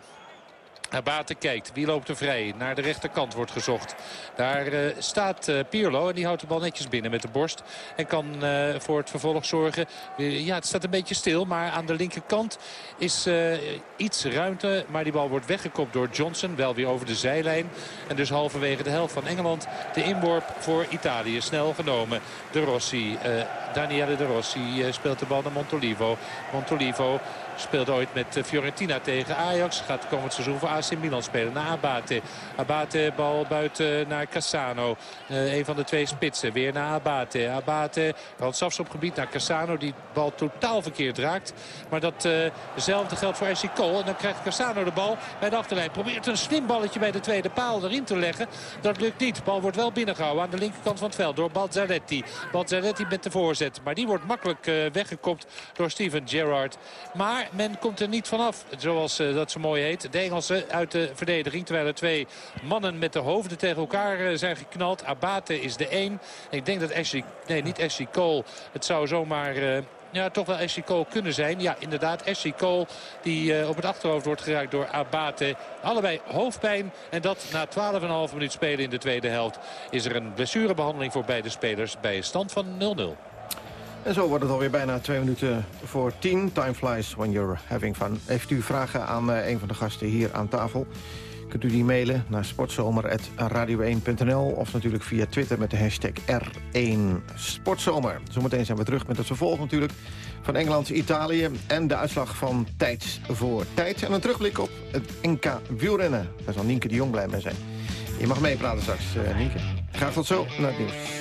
Abate kijkt. Wie loopt er vrij? Naar de rechterkant wordt gezocht. Daar eh, staat eh, Pirlo en die houdt de bal netjes binnen met de borst. En kan eh, voor het vervolg zorgen. Ja, het staat een beetje stil. Maar aan de linkerkant is iets ruimte. Maar die bal wordt weggekopt door Johnson. Wel weer over de zijlijn. En dus halverwege de helft van Engeland. De inworp voor Italië. Snel genomen. De Rossi. Daniele de Rossi speelt de bal naar Montolivo. Montolivo Speelde ooit met eh, Fiorentina tegen Ajax. Gaat komend seizoen voor AC Milan spelen. Naar Abate. Abate bal buiten naar Cassano. Eh, een van de twee spitsen. Weer naar Abate. Abate gebied naar Cassano. Die bal totaal verkeerd raakt. Maar datzelfde geldt voor Essie Cole. En dan krijgt Cassano de bal bij de achterlijn. Probeert een slim balletje bij de tweede paal erin te leggen. Dat lukt niet. Bal wordt wel binnengehouden aan de linkerkant van het veld. Door Balzaretti. Balzaretti met de voorzet. Maar die wordt makkelijk eh, weggekopt door Steven Gerrard. Maar men komt er niet vanaf. Zoals eh, dat zo mooi heet. De Engelsen uit de verdediging. Terwijl er twee mannen met de hoofden tegen elkaar eh, zijn geknald. Abate is de één. Ik denk dat Ashley... Nee, niet Ashley Cole. Het zou zomaar... eh, ja, toch wel Ashley Cole kunnen zijn. Ja, inderdaad, Ashley Cole die op het achterhoofd wordt geraakt door Abate. Allebei hoofdpijn. En dat na 12,5 minuut spelen in de tweede helft... is er een blessurebehandeling voor beide spelers bij een stand van 0-0. En zo wordt het alweer bijna twee minuten voor tien. Time flies when you're having fun. Heeft u vragen aan eh, een van de gasten hier aan tafel? Kunt u die mailen naar sportzomer.radio1.nl... of natuurlijk via Twitter met de hashtag R1 Sportzomer. Zometeen zijn we terug met het vervolg natuurlijk van Engeland, Italië... en de uitslag van tijd voor tijd. En een terugblik op het NK wielrennen. Daar zal Nienke de Jong blij mee zijn. Je mag meepraten straks, eh, Nienke. Graag tot zo naar het nieuws.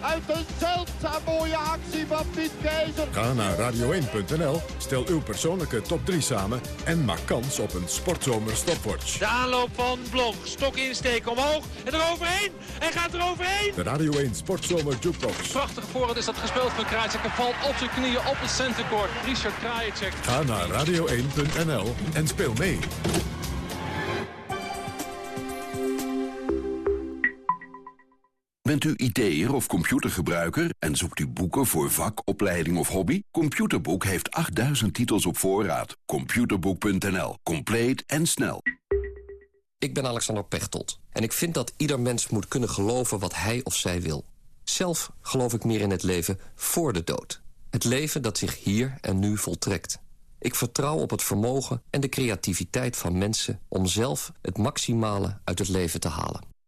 uit een zeldzaam mooie actie van Piet Keizer. Ga naar radio1.nl, stel uw persoonlijke top 3 samen... en maak kans op een Sportzomer stopwatch. De aanloop van Blok. Stok insteken omhoog. En eroverheen. En gaat eroverheen. De Radio 1 Sportzomer Jukebox. Prachtig voorhand is dat gespeeld van Krajicek. En valt op zijn knieën op het centercourt. Richard Krajicek. Ga naar radio1.nl en speel mee. Bent u IT'er of computergebruiker en zoekt u boeken voor vak, opleiding of hobby? Computerboek heeft 8000 titels op voorraad. Computerboek.nl. Compleet en snel. Ik ben Alexander Pechtold en ik vind dat ieder mens moet kunnen geloven wat hij of zij wil. Zelf geloof ik meer in het leven voor de dood. Het leven dat zich hier en nu voltrekt. Ik vertrouw op het vermogen en de creativiteit van mensen... om zelf het maximale uit het leven te halen.